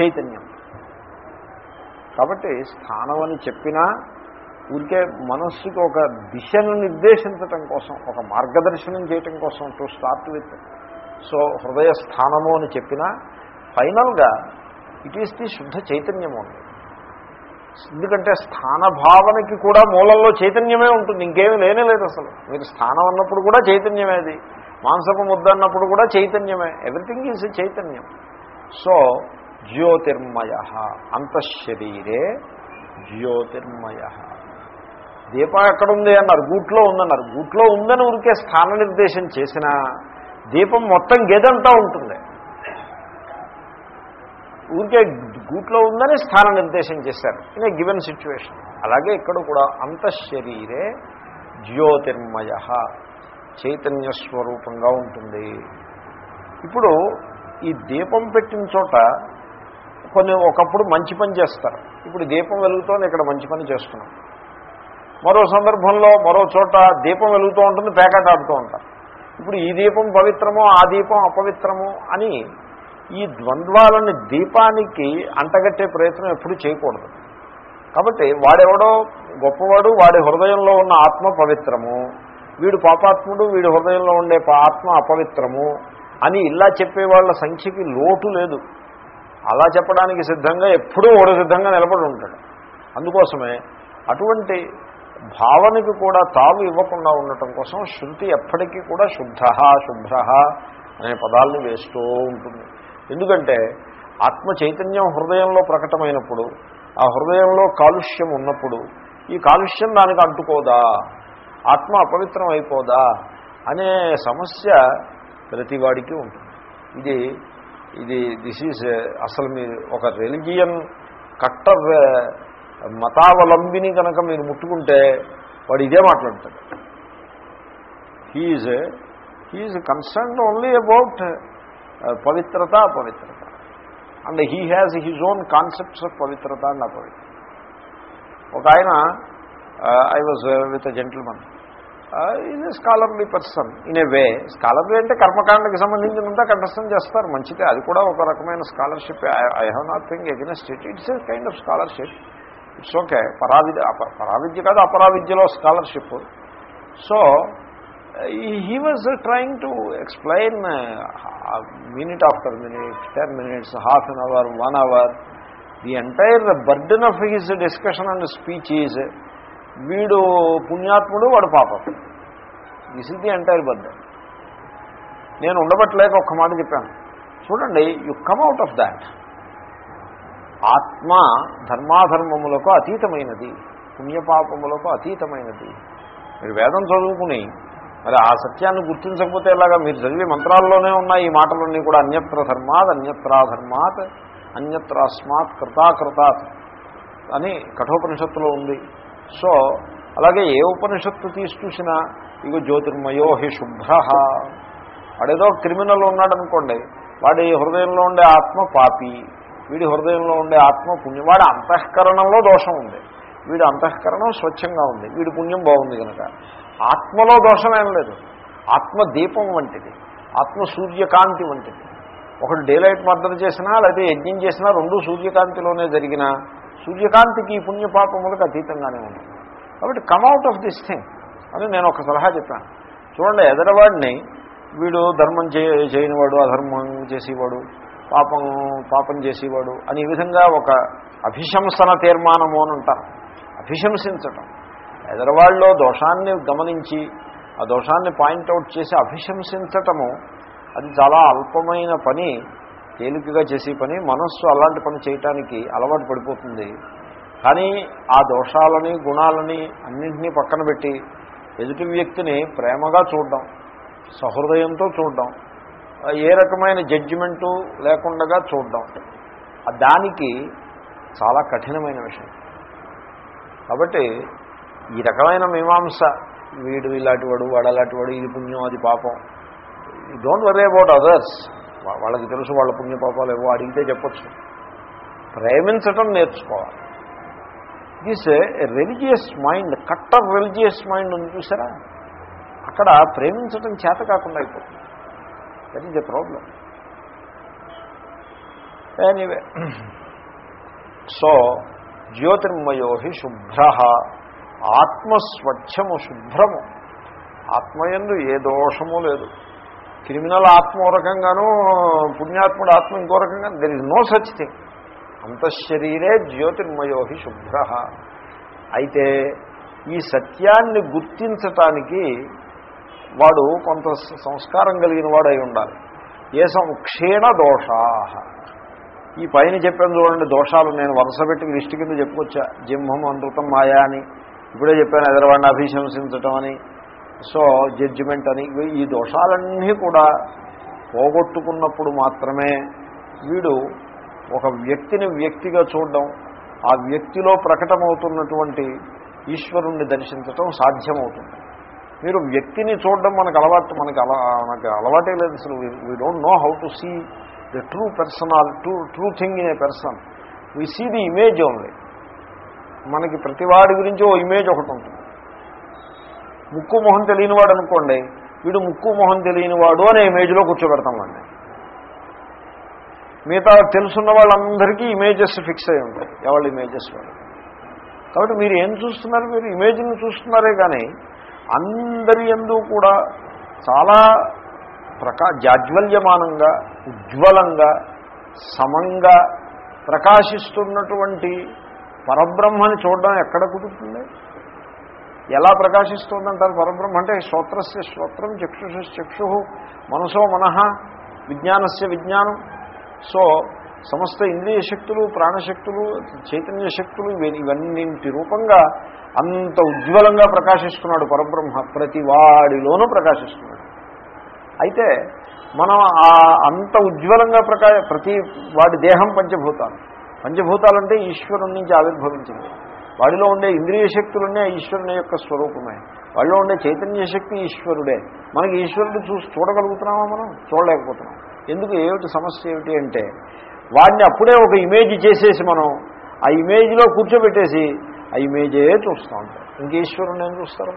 చైతన్యం. కాబట్టి స్థానం అని చెప్పినా ఊరికే మనస్సుకి ఒక దిశను నిర్దేశించటం కోసం ఒక మార్గదర్శనం చేయటం కోసం టు స్టార్ట్ విత్. సో హృదయ స్థానము అని చెప్పినా ఫైనల్గా ఇట్ ఈస్ ది శుద్ధ చైతన్యము అండి. ఎందుకంటే స్థాన భావనకి కూడా మూలంలో చైతన్యమే ఉంటుంది ఇంకేమీ లేనే లేదు అసలు. మీరు స్థానం అన్నప్పుడు కూడా చైతన్యమేది మాంసపు ముద్ద అన్నప్పుడు కూడా చైతన్యమే. ఎవ్రీథింగ్ ఈజ్ చైతన్యం. సో జ్యోతిర్మయ అంతఃశరీరే జ్యోతిర్మయ. దీపం ఎక్కడుంది అన్నారు. గూట్లో ఉందన్నారు. గూట్లో ఉందని ఊరికే స్థాన నిర్దేశం చేసినా దీపం మొత్తం గెదంతా ఉంటుంది. ఊరికే గూట్లో ఉందని స్థాన నిర్దేశం చేశారు. In a given situation. అలాగే ఇక్కడ కూడా అంతఃశరీరే జ్యోతిర్మయ చైతన్య స్వరూపంగా ఉంటుంది. ఇప్పుడు ఈ దీపం పెట్టిన చోట కొన్ని ఒకప్పుడు మంచి పని చేస్తారు. ఇప్పుడు దీపం వెలుగుతోంది ఇక్కడ మంచి పని చేస్తున్నాం. మరో సందర్భంలో మరో చోట దీపం వెలుగుతూ ఉంటుంది పేకాట ఆడుతూ ఉంటారు. ఇప్పుడు ఈ దీపం పవిత్రమో ఆ దీపం అపవిత్రమో అని ఈ ద్వంద్వాలని దీపానికి అంటగట్టే ప్రయత్నం ఎప్పుడు చేయకూడదు. కాబట్టి వాడెవడో గొప్పవాడు వాడి హృదయంలో ఉన్న ఆత్మ పవిత్రము వీడు పాపాత్ముడు వీడి హృదయంలో ఉండే ఆత్మ అపవిత్రము అని ఇలా చెప్పే వాళ్ళ సంఖ్యకి లోటు లేదు. అలా చెప్పడానికి సిద్ధంగా ఎప్పుడూ ఓడ సిద్ధంగా నిలబడి ఉంటాడు. అందుకోసమే అటువంటి భావనకి కూడా తావు ఇవ్వకుండా ఉండటం కోసం శృతి ఎప్పటికీ కూడా శుద్ధ శుభ్ర అనే పదాలని వేస్తూ ఉంటుంది. ఎందుకంటే ఆత్మ చైతన్యం హృదయంలో ప్రకటమైనప్పుడు ఆ హృదయంలో కాలుష్యం ఉన్నప్పుడు ఈ కాలుష్యం దానికి అంటుకోదా? ఆత్మ అపవిత్రం అయిపోదా అనే సమస్య ప్రతివాడికి ఉంటుంది. ఇది ఇది దిస్ ఈజ్ అసలు మీరు ఒక రెలిజియన్ కట్టర్ మతావలంబిని కనుక మీరు ముట్టుకుంటే వాడు ఇదే మాట్లాడతాడు. He is he is concern only about పవిత్రత అపవిత్రత. And he has his own concepts of పవిత్రత అండ్ అపవిత్రత. ఒక ఆయన I was with a gentleman is a scholarly person in a way scholarly అంటే కర్మకాండకి సంబంధించినంత కంఠస్థం చేస్తారు. మంచిదే. అది కూడా ఒక రకమైన scholarship I have not thing against it it's a kind of scholarship it's okay పరావిద్య పరావిద్య కాదు అపరావిద్యలో scholarship. So he was trying to explain minute after minute ten minutes half an hour one hour the entire burden of his discussion and speech is వీడు పుణ్యాత్ముడు వాడు పాపం. This is the entire burden నేను ఉండబట్టలేక ఒక్క మాట చెప్పాను. చూడండి you come out of that ఆత్మ ధర్మాధర్మములకు అతీతమైనది పుణ్యపాపములకు అతీతమైనది. మీరు వేదం చదువుకుని మరి ఆ సత్యాన్ని గుర్తించకపోతే ఎలాగా? మీరు చదివే మంత్రాల్లోనే ఉన్నాయి ఈ మాటలన్నీ కూడా. అన్యత్ర ధర్మాత్ అన్యత్రాధర్మాత్ అన్యత్రాస్మాత్ కృతాకృతాత్ అని కఠోపనిషత్తులో ఉంది. సో అలాగే ఏ ఉపనిషత్తు తీసి చూసినా ఇగో జ్యోతిర్మయో హి శుభ్ర. వాడేదో క్రిమినల్ ఉన్నాడనుకోండి వాడి హృదయంలో ఉండే ఆత్మ పాపి. వీడి హృదయంలో ఉండే ఆత్మ పుణ్యం వాడి అంతఃకరణంలో దోషం ఉంది. వీడి అంతఃకరణం స్వచ్ఛంగా ఉంది. వీడి పుణ్యం బాగుంది కనుక. ఆత్మలో దోషం లేదు. ఆత్మ దీపం వంటిది. ఆత్మ సూర్యకాంతి వంటిది. ఒకడు డేలైట్ మర్దన చేసినా లేకపోతే యజ్ఞం చేసినా రెండు సూర్యకాంతిలోనే జరిగిన సూర్యకాంతికి ఈ పుణ్యపాపములకు అతీతంగానే ఉంటుంది. కాబట్టి కమ్అవుట్ ఆఫ్ దిస్ థింగ్ అని నేను ఒక సలహా చెప్పాను. చూడండి ఎదరవాడిని వీడు ధర్మం చేయనివాడు అధర్మం చేసేవాడు పాపం పాపం చేసేవాడు అని ఈ విధంగా ఒక అభిశంసన తీర్మానము అని అంటారు. అభిశంసించటం. ఎదరవాళ్ళలో దోషాన్ని గమనించి ఆ దోషాన్ని పాయింట్అవుట్ చేసి అభిశంసించటము అది చాలా అల్పమైన పని తేలికగా చేసే పని మనస్సు అలాంటి పని చేయటానికి అలవాటు పడిపోతుంది. కానీ ఆ దోషాలని గుణాలని అన్నింటినీ పక్కన పెట్టి ఎదుటి వ్యక్తిని ప్రేమగా చూడడం సహృదయంతో చూడడం ఏ రకమైన జడ్జిమెంటు లేకుండా చూడడం. దానికి చాలా కఠినమైన విషయం. కాబట్టి ఈ రకమైన మీమాంస వీడు ఇలాంటి వాడు వాడు అలాంటి వాడు ఇది పుణ్యం అది పాపం. డోంట్ వరీ అబౌట్ అదర్స్ వాళ్ళకి తెలుసు వాళ్ళ పుణ్య పాపాలు ఏవో అడిగితే చెప్పచ్చు. ప్రేమించటం నేర్చుకోవాలి. దిస్ రిలీజియస్ మైండ్ కట్టర్ రిలీజియస్ మైండ్ ఉంది చూసారా? అక్కడ ప్రేమించటం చేత కాకుండా అయిపోతుంది. That is a problem anyway so జ్యోతిర్మయో హి శుభ్ర ఆత్మస్వచ్ఛము శుభ్రము ఆత్మయందు ఏ దోషము లేదు క్రిమినల్ ఆత్మ ఓ రకంగానూ పుణ్యాత్ముడు ఆత్మ ఇంకో రకంగా there is no such thing అంతఃశరీరే జ్యోతిర్మయో హి శుభ్ర అయితే ఈ సత్యాన్ని గుర్తించటానికి వాడు కొంత సంస్కారం కలిగిన వాడు అయి ఉండాలి. ఏ సంక్షీణ దోషా. ఈ పైన చెప్పాను చూడండి దోషాలు నేను వరుస పెట్టి లిస్టు కింద చెప్పుకొచ్చా. జింహం అనృతం మాయా అని. ఇప్పుడే చెప్పాను ఎదరవాడిని అభిశంసించటం అని. సో జడ్జిమెంట్ అని. ఈ దోషాలన్నీ కూడా పోగొట్టుకున్నప్పుడు మాత్రమే వీడు ఒక వ్యక్తిని వ్యక్తిగా చూడడం ఆ వ్యక్తిలో ప్రకటమవుతున్నటువంటి ఈశ్వరుణ్ణి దర్శించటం సాధ్యమవుతుంది. మీరు వ్యక్తిని చూడడం మనకు అలవాటు మనకి అలా మనకి అలవాటే లేదు అసలు. We don't know how to see the true personal true true thing in a person we see the image only మనకి ప్రతివాడి గురించి ఓ ఇమేజ్ ఒకటి ఉంటుంది. ముక్కు మొహం తెలియనివాడు అనుకోండి వీడు ముక్కు మొహం తెలియనివాడు అనే ఇమేజ్లో కూర్చోబెడతాం వాడిని. మిగతా తెలుసున్న వాళ్ళందరికీ ఇమేజెస్ ఫిక్స్ అయి ఉంటాయి. ఎవరి ఇమేజెస్ వాళ్ళు కాబట్టి మీరు ఏం చూస్తున్నారు? మీరు ఇమేజ్ని చూస్తున్నారే కానీ అందరి ఎందు కూడా చాలా ప్రకా జాజ్వల్యమానంగా ఉజ్వలంగా సమంగా ప్రకాశిస్తున్నటువంటి పరబ్రహ్మని చూడడం ఎక్కడ కుదురుతుంది? ఎలా ప్రకాశిస్తుందంటారు పరబ్రహ్మ? అంటే శ్రోత్రస్య శ్రోత్రం చక్షుష చక్షు మనసో మనః విజ్ఞానస్య విజ్ఞానం. సో సమస్త ఇంద్రియ శక్తులు ప్రాణశక్తులు చైతన్య శక్తులు ఇవన్నింటి రూపంగా అంత ఉజ్వలంగా ప్రకాశిస్తున్నాడు పరబ్రహ్మ ప్రతి వాడిలోనూ ప్రకాశిస్తున్నాడు. అయితే మనం ఆ అంత ఉజ్వలంగా ప్రకా ప్రతి వాడి దేహం పంచభూతాలు. పంచభూతాలంటే ఈశ్వరుని నుంచి ఆవిర్భవించింది. వాడిలో ఉండే ఇంద్రియ శక్తులన్నీ ఈశ్వరుని యొక్క స్వరూపమే. వాడిలో ఉండే చైతన్య శక్తి ఈశ్వరుడే. మనకి ఈశ్వరుడు చూసి చూడగలుగుతున్నామా మనం? చూడలేకపోతున్నాం. ఎందుకు? ఏమిటి సమస్య ఏమిటి అంటే వాడిని అప్పుడే ఒక ఇమేజ్ చేసేసి మనం ఆ ఇమేజ్లో కూర్చోబెట్టేసి ఆ ఇమేజే చూస్తూ ఉంటారు. ఇంక ఈశ్వరుని ఏం చూస్తారు?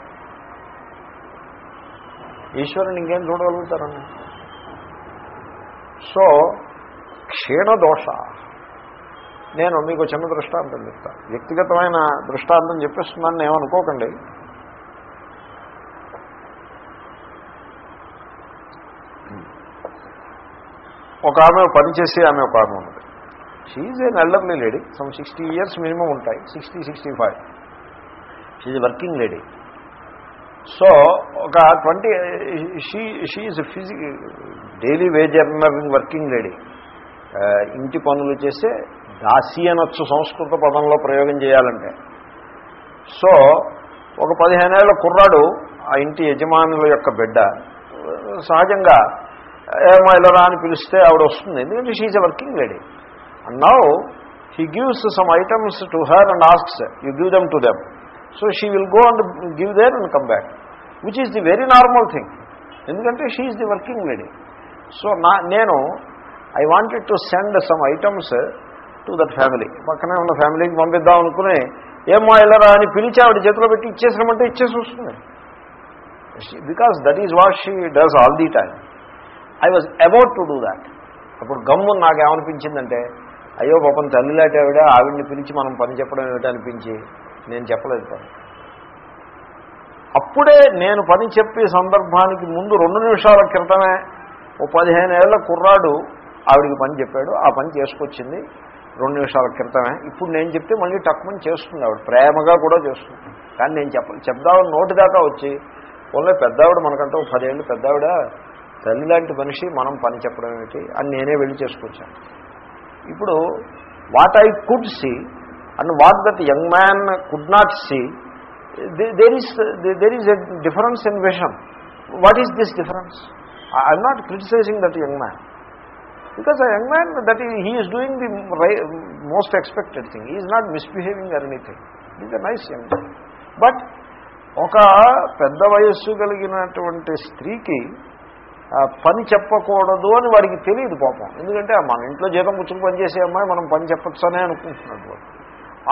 ఈశ్వరుని ఇంకేం చూడగలుగుతారండి? సో క్షీణదోష. నేను మీకు చిన్న దృష్టాంతం చెప్తాను వ్యక్తిగతమైన దృష్టాంతం చెప్పిస్తున్నాను ఏమనుకోకండి ఒక ఆమె పనిచేసి ఆమె ఒక ఆమె ఉన్నది she is a elderly lady some sixty years minimum ఉంటాయి. Sixty sixty five she is working lady so ఒక twenty she she is Fiji daily wage earning working lady ఇంటి పనులు చేసే దాసి అనొచ్చు సంస్కృత పదంలో ప్రయోగం చేయాలంటే. సో ఒక పదిహేనేళ్ళ కుర్రాడు ఆ ఇంటి యజమానుల యొక్క బిడ్డ. Uh, సహజంగా ఏమో ఇలా అని పిలిస్తే ఆవిడ వస్తుంది. ఎందుకంటే she's a working lady and now he gives some items to her and asks you give them to them so she will go and give there and come back which is the very normal thing ఎందుకంటే she is the working lady so నా నేను I wanted to send some items to that family పక్కనే ఉన్న ఫ్యామిలీకి పంపిద్దాం అనుకుని ఏమో వెళ్ళరా అని పిలిచి ఆవిడ చేతిలో పెట్టి ఇచ్చేసినామంటే ఇచ్చేసి వస్తుంది because that is what she does all the time I was about to do that అప్పుడు గమ్ము నాకేమనిపించిందంటే అయ్యో పాపం తల్లిలాంటి ఆవిడ ఆవిడ్ని పిలిచి మనం పని చెప్పడం ఏమిటనిపించి నేను చెప్పలేదు పని అప్పుడే నేను పని చెప్పే సందర్భానికి ముందు రెండు నిమిషాల క్రితమే ఓ పదిహేను ఏళ్ళ కుర్రాడు ఆవిడికి పని చెప్పాడు. ఆ పని చేసుకొచ్చింది రెండు నిమిషాల క్రితమే. ఇప్పుడు నేను చెప్తే మళ్ళీ టక్మని చేస్తుంది ఆవిడ. ప్రేమగా కూడా చేస్తుంది. కానీ నేను చెప్ప చెప్దామని నోటి దాకా వచ్చి ఓన్లీ పెద్దావిడ మనకంటే ఒక పదేళ్ళు పెద్దావిడ తల్లి లాంటి మనిషి మనం పని చెప్పడం ఏమిటి? అని నేనే వెళ్ళి చేసుకొచ్చాను. ఇప్పుడు what I could see and what that young man could not see there is there is a difference in vision what is this difference I'm not criticising that young man because a young man that he is doing the most expected thing is not misbehaving anything is a nice young man but ఒక పెద్ద వయస్సు కలిగినటువంటి స్త్రీకి పని చెప్పకూడదు అని వాడికి తెలియదు పాపం. ఎందుకంటే మన ఇంట్లో జీతం పుచ్చుకు పనిచేసే అమ్మాయి మనం పని చెప్పచ్చు అనే అనుకుంటున్నాడు వాడు.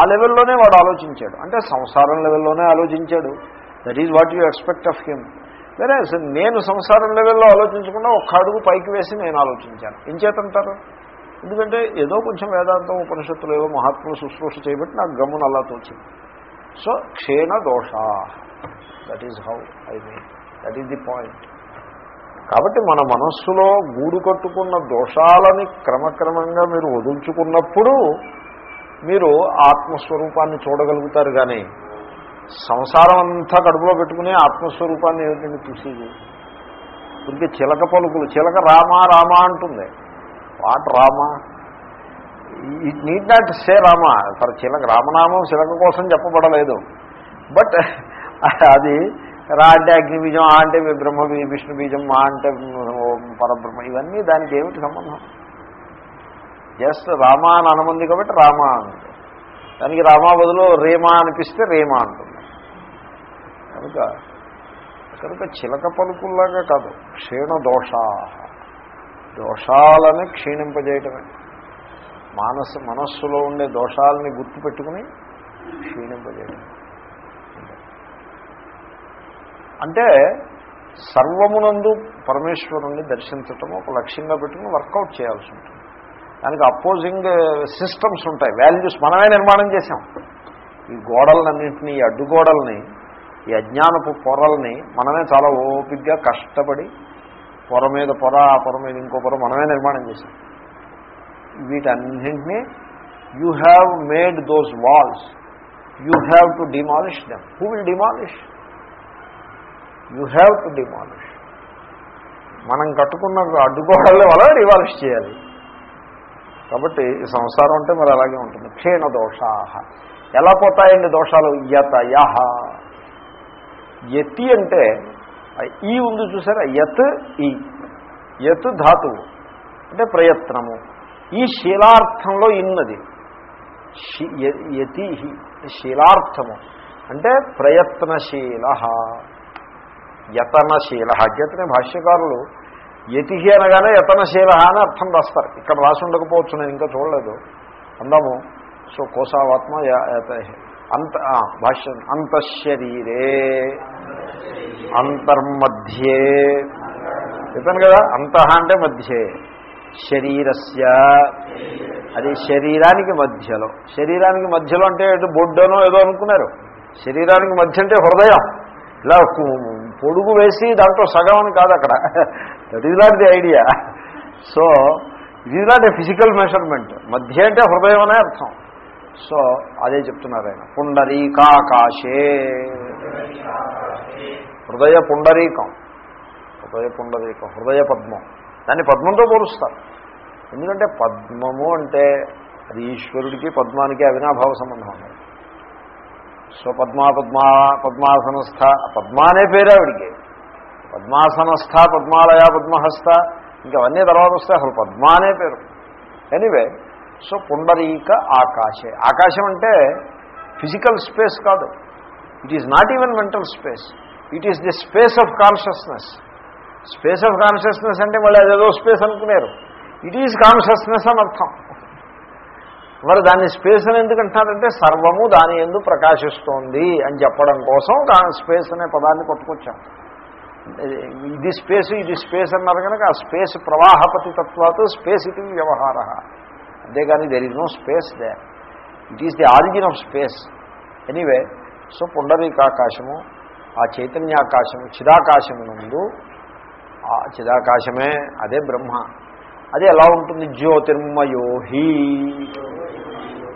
ఆ లెవెల్లోనే వాడు ఆలోచించాడు. అంటే సంసారం లెవెల్లోనే ఆలోచించాడు. That is what you expect of him వేరే నేను సంసారం లెవెల్లో ఆలోచించకుండా ఒక్క అడుగు పైకి వేసి నేను ఆలోచించాను. ఏం చేతంటారు? ఎందుకంటే ఏదో కొంచెం వేదాంతం ఉపనిషత్తులు ఏవో మహాత్ములు శుశ్రూష చేయబట్టి నాకు గమ్మున అలా తోచింది. సో క్షీణ దోష. That is how I mean that is the point కాబట్టి మన మనస్సులో గూడు కట్టుకున్న దోషాలని క్రమక్రమంగా మీరు వదులుచుకున్నప్పుడు మీరు ఆత్మస్వరూపాన్ని చూడగలుగుతారు కానీ సంసారం అంతా కడుపులో పెట్టుకునే ఆత్మస్వరూపాన్ని ఏమిటండి చూసేది? ఇంకే చిలక పలుకులు చిలక రామా రామా అంటుంది. What Rama? It need not say Rama. For చిలక రామనామం చిలక కోసం చెప్పబడలేదు. బట్ అది రా అంటే అగ్ని బీజం ఆ అంటే బ్రహ్మ విష్ణు బీజం మా అంటే పరబ్రహ్మ ఇవన్నీ దానికి ఏమిటి సంబంధం? జస్ట్ రామ అని అనుమంది కాబట్టి రామ అంది దానికి రామా బదులు రేమా అనిపిస్తే రేమా అంటుంది. కనుక కనుక చిలక పలుకుల్లాగా కాదు క్షీణ దోషా దోషాలని క్షీణింపజేయటమే. మానసు మనస్సులో ఉండే దోషాలని గుర్తుపెట్టుకుని క్షీణింపజేయటమే. అంటే సర్వమునందు పరమేశ్వరుణ్ణి దర్శించటం ఒక లక్ష్యంగా పెట్టుకుని వర్కౌట్ చేయాల్సి ఉంటుంది. దానికి అపోజింగ్ సిస్టమ్స్ ఉంటాయి. వాల్యూస్ మనమే నిర్మాణం చేసాం ఈ గోడలన్నింటినీ ఈ అడ్డుగోడల్ని ఈ అజ్ఞానపు పొరల్ని మనమే చాలా ఓపిగ్గా కష్టపడి పొర మీద పొర ఆ పొర మీద ఇంకో పొర మనమే నిర్మాణం చేసాం వీటన్నింటినీ you have made those walls you have to demolish them who will demolish you have to demolish. మనం కట్టుకున్న అడ్డుకోవడాలే వల్ల డిమాలిష్ చేయాలి. కాబట్టి ఈ సంసారం అంటే మరి అలాగే ఉంటుంది. క్షీణ దోషాహ. ఎలా పోతాయండి దోషాలు? యతయ. యతి అంటే ఈ ఉంది చూసారా? యత్ ఈ. యత్ ధాతువు. అంటే ప్రయత్నము. ఈ శీలార్థంలో ఇన్నది. యతి శీలార్థము. అంటే ప్రయత్నశీల. యతనశీల. అధ్యతనే భాష్యకారులు యతి అనగానే యతనశీల అని అర్థం రాస్తారు. ఇక్కడ రాసి ఉండకపోవచ్చు నేను ఇంకా చూడలేదు. అందాము. సో కోసావాత్మ యత అంత ఆ, భాష్యం. అంతఃశరీరే. అంతర్మధ్యే. చెప్పాను కదా అంత అంటే మధ్యే. శరీరస్య. అది శరీరానికి మధ్యలో. శరీరానికి మధ్యలో అంటే ఏదో బొడ్డనో ఏదో అనుకున్నారు. శరీరానికి మధ్య అంటే హృదయం. ఇలా పొడుగు వేసి దాంట్లో సగం అని కాదు అక్కడ. That is not the idea so it is not a physical measurement మధ్య అంటే హృదయం అనే అర్థం. సో అదే చెప్తున్నారు ఆయన. పుండరీకాకాశే హృదయ పుండరీకం. హృదయ పుండరీకం హృదయ పద్మం. దాన్ని పద్మంతో పోలుస్తారు. ఎందుకంటే పద్మము అంటే అది ఈశ్వరుడికి పద్మానికి అవినాభావ సంబంధం ఉంది సో పద్మా పద్మా పద్మాసనస్థ పద్మా అనే పేరే ఆవిడికి. పద్మాసనస్థ పద్మాలయ పద్మహస్త ఇంకా అవన్నీ తర్వాత వస్తే అసలు పద్మ అనే పేరు. ఎనీవే సో పుండరీక ఆకాశే. ఆకాశం అంటే ఫిజికల్ స్పేస్ కాదు. It is not even mental space. It is the space of consciousness. Space of consciousness అంటే మళ్ళీ అదేదో స్పేస్ అనుకున్నారు ఇట్ ఈజ్ కాన్షియస్నెస్ అని అర్థం. మరి దాన్ని స్పేస్ అని ఎందుకు అంటారంటే సర్వము దాని ఎందు ప్రకాశిస్తోంది అని చెప్పడం కోసం స్పేస్ అనే పదాన్ని పట్టుకొచ్చాం. ఇది స్పేస్ ఇది స్పేస్ అన్నారు కనుక ఆ స్పేస్ ప్రవాహపతి తత్వాత స్పేస్ ఇది వ్యవహార. అంతేగాని there is no space they it is the origin of space anyway so పుండరీకాకాశము ఆ చైతన్యాకాశము చిదాకాశము నందు ఆ చిదాకాశమే అదే బ్రహ్మ. అది ఎలా ఉంటుంది? జ్యోతిర్మయోహి.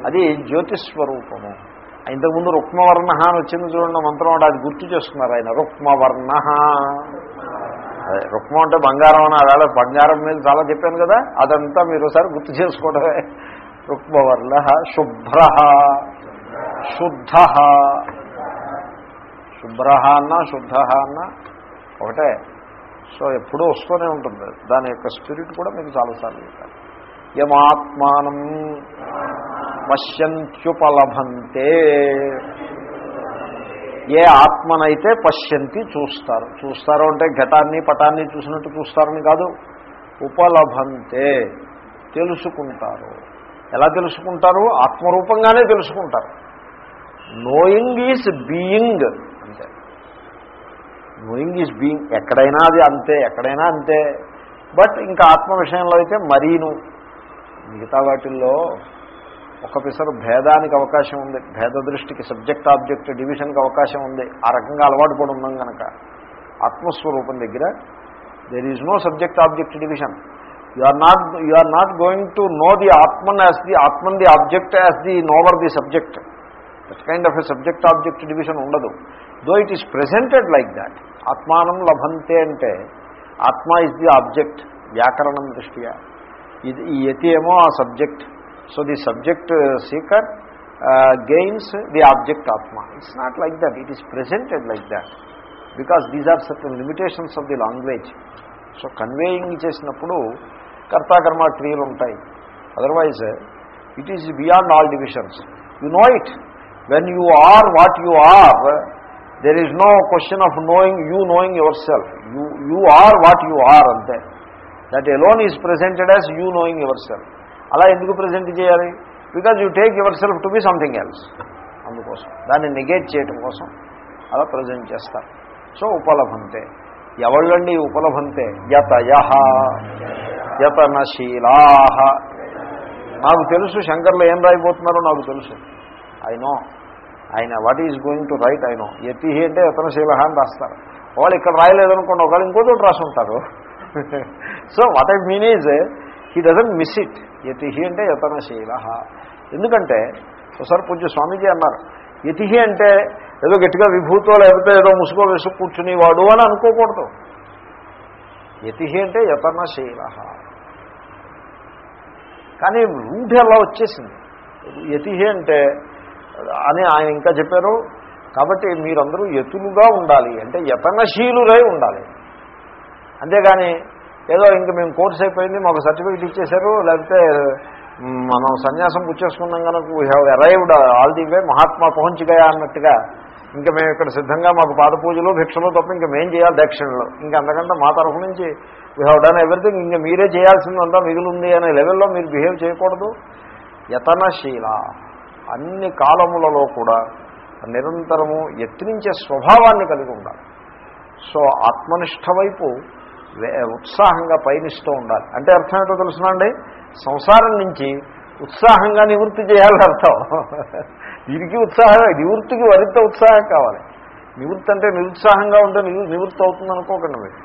అది జ్యోతిస్వరూపము. ఇంతకుముందు రుక్మవర్ణ అని వచ్చింది చూడండి మంత్రం అంటే అది గుర్తు చేస్తున్నారు ఆయన. రుక్మవర్ణ. అదే రుక్మం అంటే బంగారం అని అలా బంగారం మీద చాలా చెప్పాను కదా అదంతా మీరు ఒకసారి గుర్తు చేసుకోవడమే. రుక్మవర్ణ శుభ్ర. శుద్ధ. శుభ్ర అన్న శుద్ధ అన్న ఒకటే. సో ఎప్పుడూ వస్తూనే ఉంటుంది. దాని యొక్క స్పిరిట్ కూడా మీకు చాలాసార్లు చెప్పాలి యమాత్మానం పశ్యంత్యుపలభంతే. ఏ ఆత్మనైతే పశ్యంతి చూస్తారు. చూస్తారు అంటే ఘటాన్ని పటాన్ని చూసినట్టు చూస్తారని కాదు. ఉపలభంతే. తెలుసుకుంటారు. ఎలా తెలుసుకుంటారు? ఆత్మరూపంగానే తెలుసుకుంటారు. నోయింగ్ ఈజ్ బీయింగ్ అంతే. నోయింగ్ ఈజ్ బీయింగ్ ఎక్కడైనా అది అంతే ఎక్కడైనా అంతే. బట్ ఇంకా ఆత్మ విషయంలో అయితే మరీను. మిగతా వాటిల్లో ఒక పిసరు భేదానికి అవకాశం ఉంది. భేద దృష్టికి సబ్జెక్ట్ ఆబ్జెక్ట్ డివిజన్కి అవకాశం ఉంది. ఆ రకంగా అలవాటు పడి ఉన్నాం కనుక ఆత్మస్వరూపం దగ్గర there is no subject object division you are not you are not going to know the Atman as the Atman the object as the knower the subject that kind of a subject object division ఉండదు. Though it is presented like that ఆత్మానం లభంతే అంటే ఆత్మ is the object వ్యాకరణం దృష్ట్యా ఇది ఈ యతి ఏమో ఆ subject so the subject seeker gains the object atma it's not like that it is presented like that because these are certain limitations of the language so conveying చేసినప్పుడు కర్తాకర్మ క్రియలు ఉంటాయి. Otherwise it is beyond all divisions you know it when you are what you are there is no question of knowing you knowing yourself you you are what you are అంతే that alone is presented as you knowing yourself అలా ఎందుకు present చేయాలి? Because you take yourself to be something else అందుకోసం. దాన్ని negate చేయటం కోసం అలా present చేస్తారు. సో ఉపలభంతే. ఎవళ్ళండి ఉపలభంతే? యతయ. యతనశీలా. నాకు తెలుసు శంకర్లు ఏం రాయిపోతున్నారో నాకు తెలుసు. ఐ నో ఆయన what is going to write I know యతి అంటే యతనశీల అని రాస్తారు. వాళ్ళు ఇక్కడ రాయలేదనుకోండి ఒకళ్ళు ఇంకో చోటు రాసుంటారు. So what I mean is he doesn't miss it యతిహి అంటే యతనశీల ఎందుకంటే ఒకసారి పూజ స్వామీజీ అన్నారు యతిహి అంటే ఏదో గట్టిగా విభూతో లేకపోతే ఏదో ముసుకో వేసు కూర్చునేవాడు అని అనుకోకూడదు యతిహి అంటే యతనశీల కానీ రూఢి అలా వచ్చేసింది యతిహి అంటే అని ఆయన ఇంకా చెప్పారు కాబట్టి మీరందరూ యతులుగా ఉండాలి అంటే యతనశీలురై ఉండాలి అంతేగాని ఏదో ఇంక మేము కోర్స్ అయిపోయింది మాకు సర్టిఫికేట్ ఇచ్చేశారు లేకపోతే మనం సన్యాసం పుచ్చేసుకున్నాం కనుక we have arrived all the way Mahatma పహుంచిగా అన్నట్టుగా. ఇంకా మేము ఇక్కడ సిద్ధంగా మాకు పాద పూజలు భిక్షలు తప్ప ఇంకా మేం చేయాలి దక్షిణలో ఇంకా అంతకంటే మా తరఫు నుంచి వీ హ్యావ్ డన్ ఎవ్రీథింగ్ ఇంకా మీరే చేయాల్సిందంతా మిగిలింది అనే లెవెల్లో మీరు బిహేవ్ చేయకూడదు. యతనశీల. అన్ని కాలములలో కూడా నిరంతరము యత్నించే స్వభావాన్ని కలిగి ఉండాలి. సో ఆత్మనిష్ట వైపు ఉత్సాహంగా పయనిస్తూ ఉండాలి. అంటే అర్థం ఏంటో తెలుసునండి సంసారం నుంచి ఉత్సాహంగా నివృత్తి చేయాలని అర్థం. దీనికి ఉత్సాహం నివృత్తికి మరింత ఉత్సాహం కావాలి. నివృత్తి అంటే నిరుత్సాహంగా ఉంటే నివృత్తి అవుతుంది అనుకోకండి మీరు.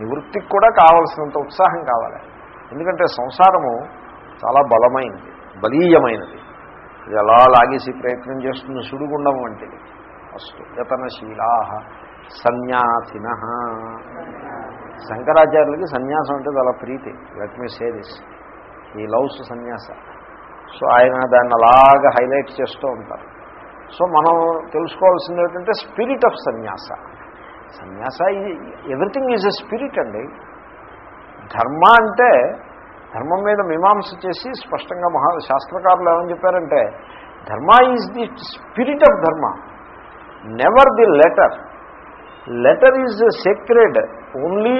నివృత్తికి కూడా కావలసినంత ఉత్సాహం కావాలి. ఎందుకంటే సంసారము చాలా బలమైనది బలీయమైనది. ఇది ఎలా లాగేసి ప్రయత్నం చేస్తుంది సుడిగుండం వంటిది. ఫస్ట్ యతనశీలా సన్యాసిన. శంకరాచార్యులకి సన్యాసం అంటే చాలా ప్రీతి. Let me say this he loves sannyasa. So ఆయన దాన్ని అలాగా హైలైట్ చేస్తూ ఉంటారు. సో మనం తెలుసుకోవాల్సింది ఏంటంటే spirit of sannyasa. Sannyasa everything is a spirit అండి. ధర్మ అంటే ధర్మం మీద మీమాంస చేసి స్పష్టంగా మహా శాస్త్రకారులు ఏమని చెప్పారంటే dharma is the spirit of dharma. Never the letter letter is sacred only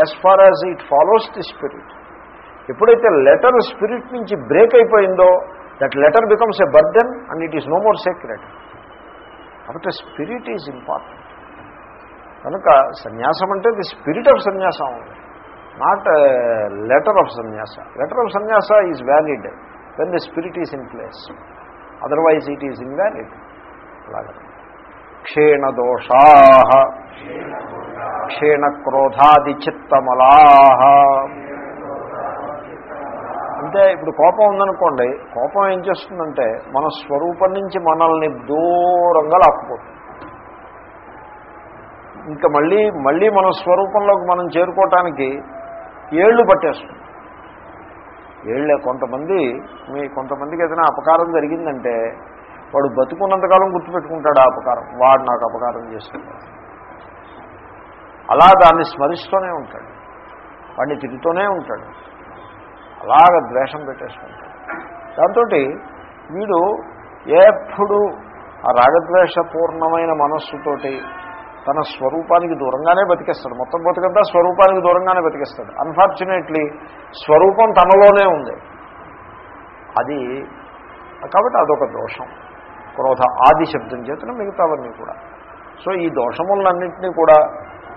as far as it follows the spirit ఎప్పుడైతే లెటర్ స్పిరిట్ నుంచి బ్రేక్ అయిపోయిందో that letter becomes a burden and it is no more secret కాబట్టి spirit is important కనుక సన్యాసం అంటే the spirit of సన్యాసం. Not letter of sannyasa. Letter of sannyasa is valid when the spirit is in place otherwise it is invalid అలాగే క్షీణదోషా క్షీణక్రోధాదిచిత్తమలా. అంటే ఇప్పుడు కోపం ఉందనుకోండి కోపం ఏం చేస్తుందంటే మన స్వరూపం నుంచి మనల్ని దూరంగా లాక్కుపోతుంది. ఇంకా మళ్ళీ మళ్ళీ మన స్వరూపంలోకి మనం చేరుకోవటానికి ఏళ్ళు పట్టేస్తుంది. ఏళ్ళే కొంతమంది మీ కొంతమందికి ఏదైనా అపకారం జరిగిందంటే వాడు బతుకున్నంతకాలం గుర్తుపెట్టుకుంటాడు ఆ అపకారం? వాడు నాకు అపకారం చేస్తున్నాడు. అలా దాన్ని స్మరిస్తూనే ఉంటాడు. వాడిని తిరుగుతూనే ఉంటాడు. అలాగ ద్వేషం పెట్టేసుకుంటాడు. దాంతో వీడు ఎప్పుడు ఆ రాగద్వేషపూర్ణమైన మనస్సుతోటి తన స్వరూపానికి దూరంగానే బతికేస్తాడు. మొత్తం బతికంతా స్వరూపానికి దూరంగానే బతికేస్తాడు. అన్ఫార్చునేట్లీ స్వరూపం తనలోనే ఉంది. అది కాబట్టి అదొక దోషం. క్రోధ ఆది శబ్దం చేతన మిగతావన్నీ కూడా. సో ఈ దోషములన్నింటినీ కూడా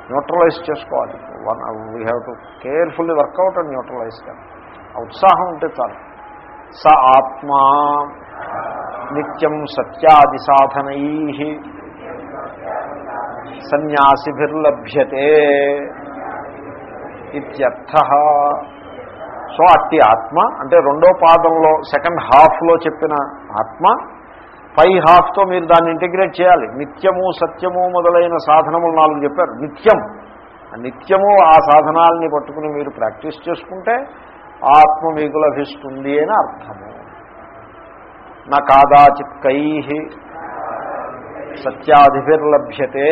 న్యూట్రలైజ్ చేసుకోవాలి. One we have to carefully work out and neutralise కానీ ఆ ఉత్సాహం ఉంటే చాలు. స ఆత్మా నిత్యం సత్యాది సాధనై సన్యాసిభిర్లభ్యతే ఇత్యర్థ. సో అట్టి ఆత్మ అంటే రెండో పాదంలో సెకండ్ హాఫ్లో చెప్పిన ఆత్మ పై హాఫ్తో మీరు దాన్ని ఇంటిగ్రేట్ చేయాలి. నిత్యము సత్యము మొదలైన సాధనములు నాలుగు చెప్పారు. నిత్యం. నిత్యము ఆ సాధనాలని పట్టుకుని మీరు ప్రాక్టీస్ చేసుకుంటే ఆత్మ మీకు లభిస్తుంది అని అర్థము. నా కాదాచిత్ కై సత్యాధిభిర్లభ్యతే.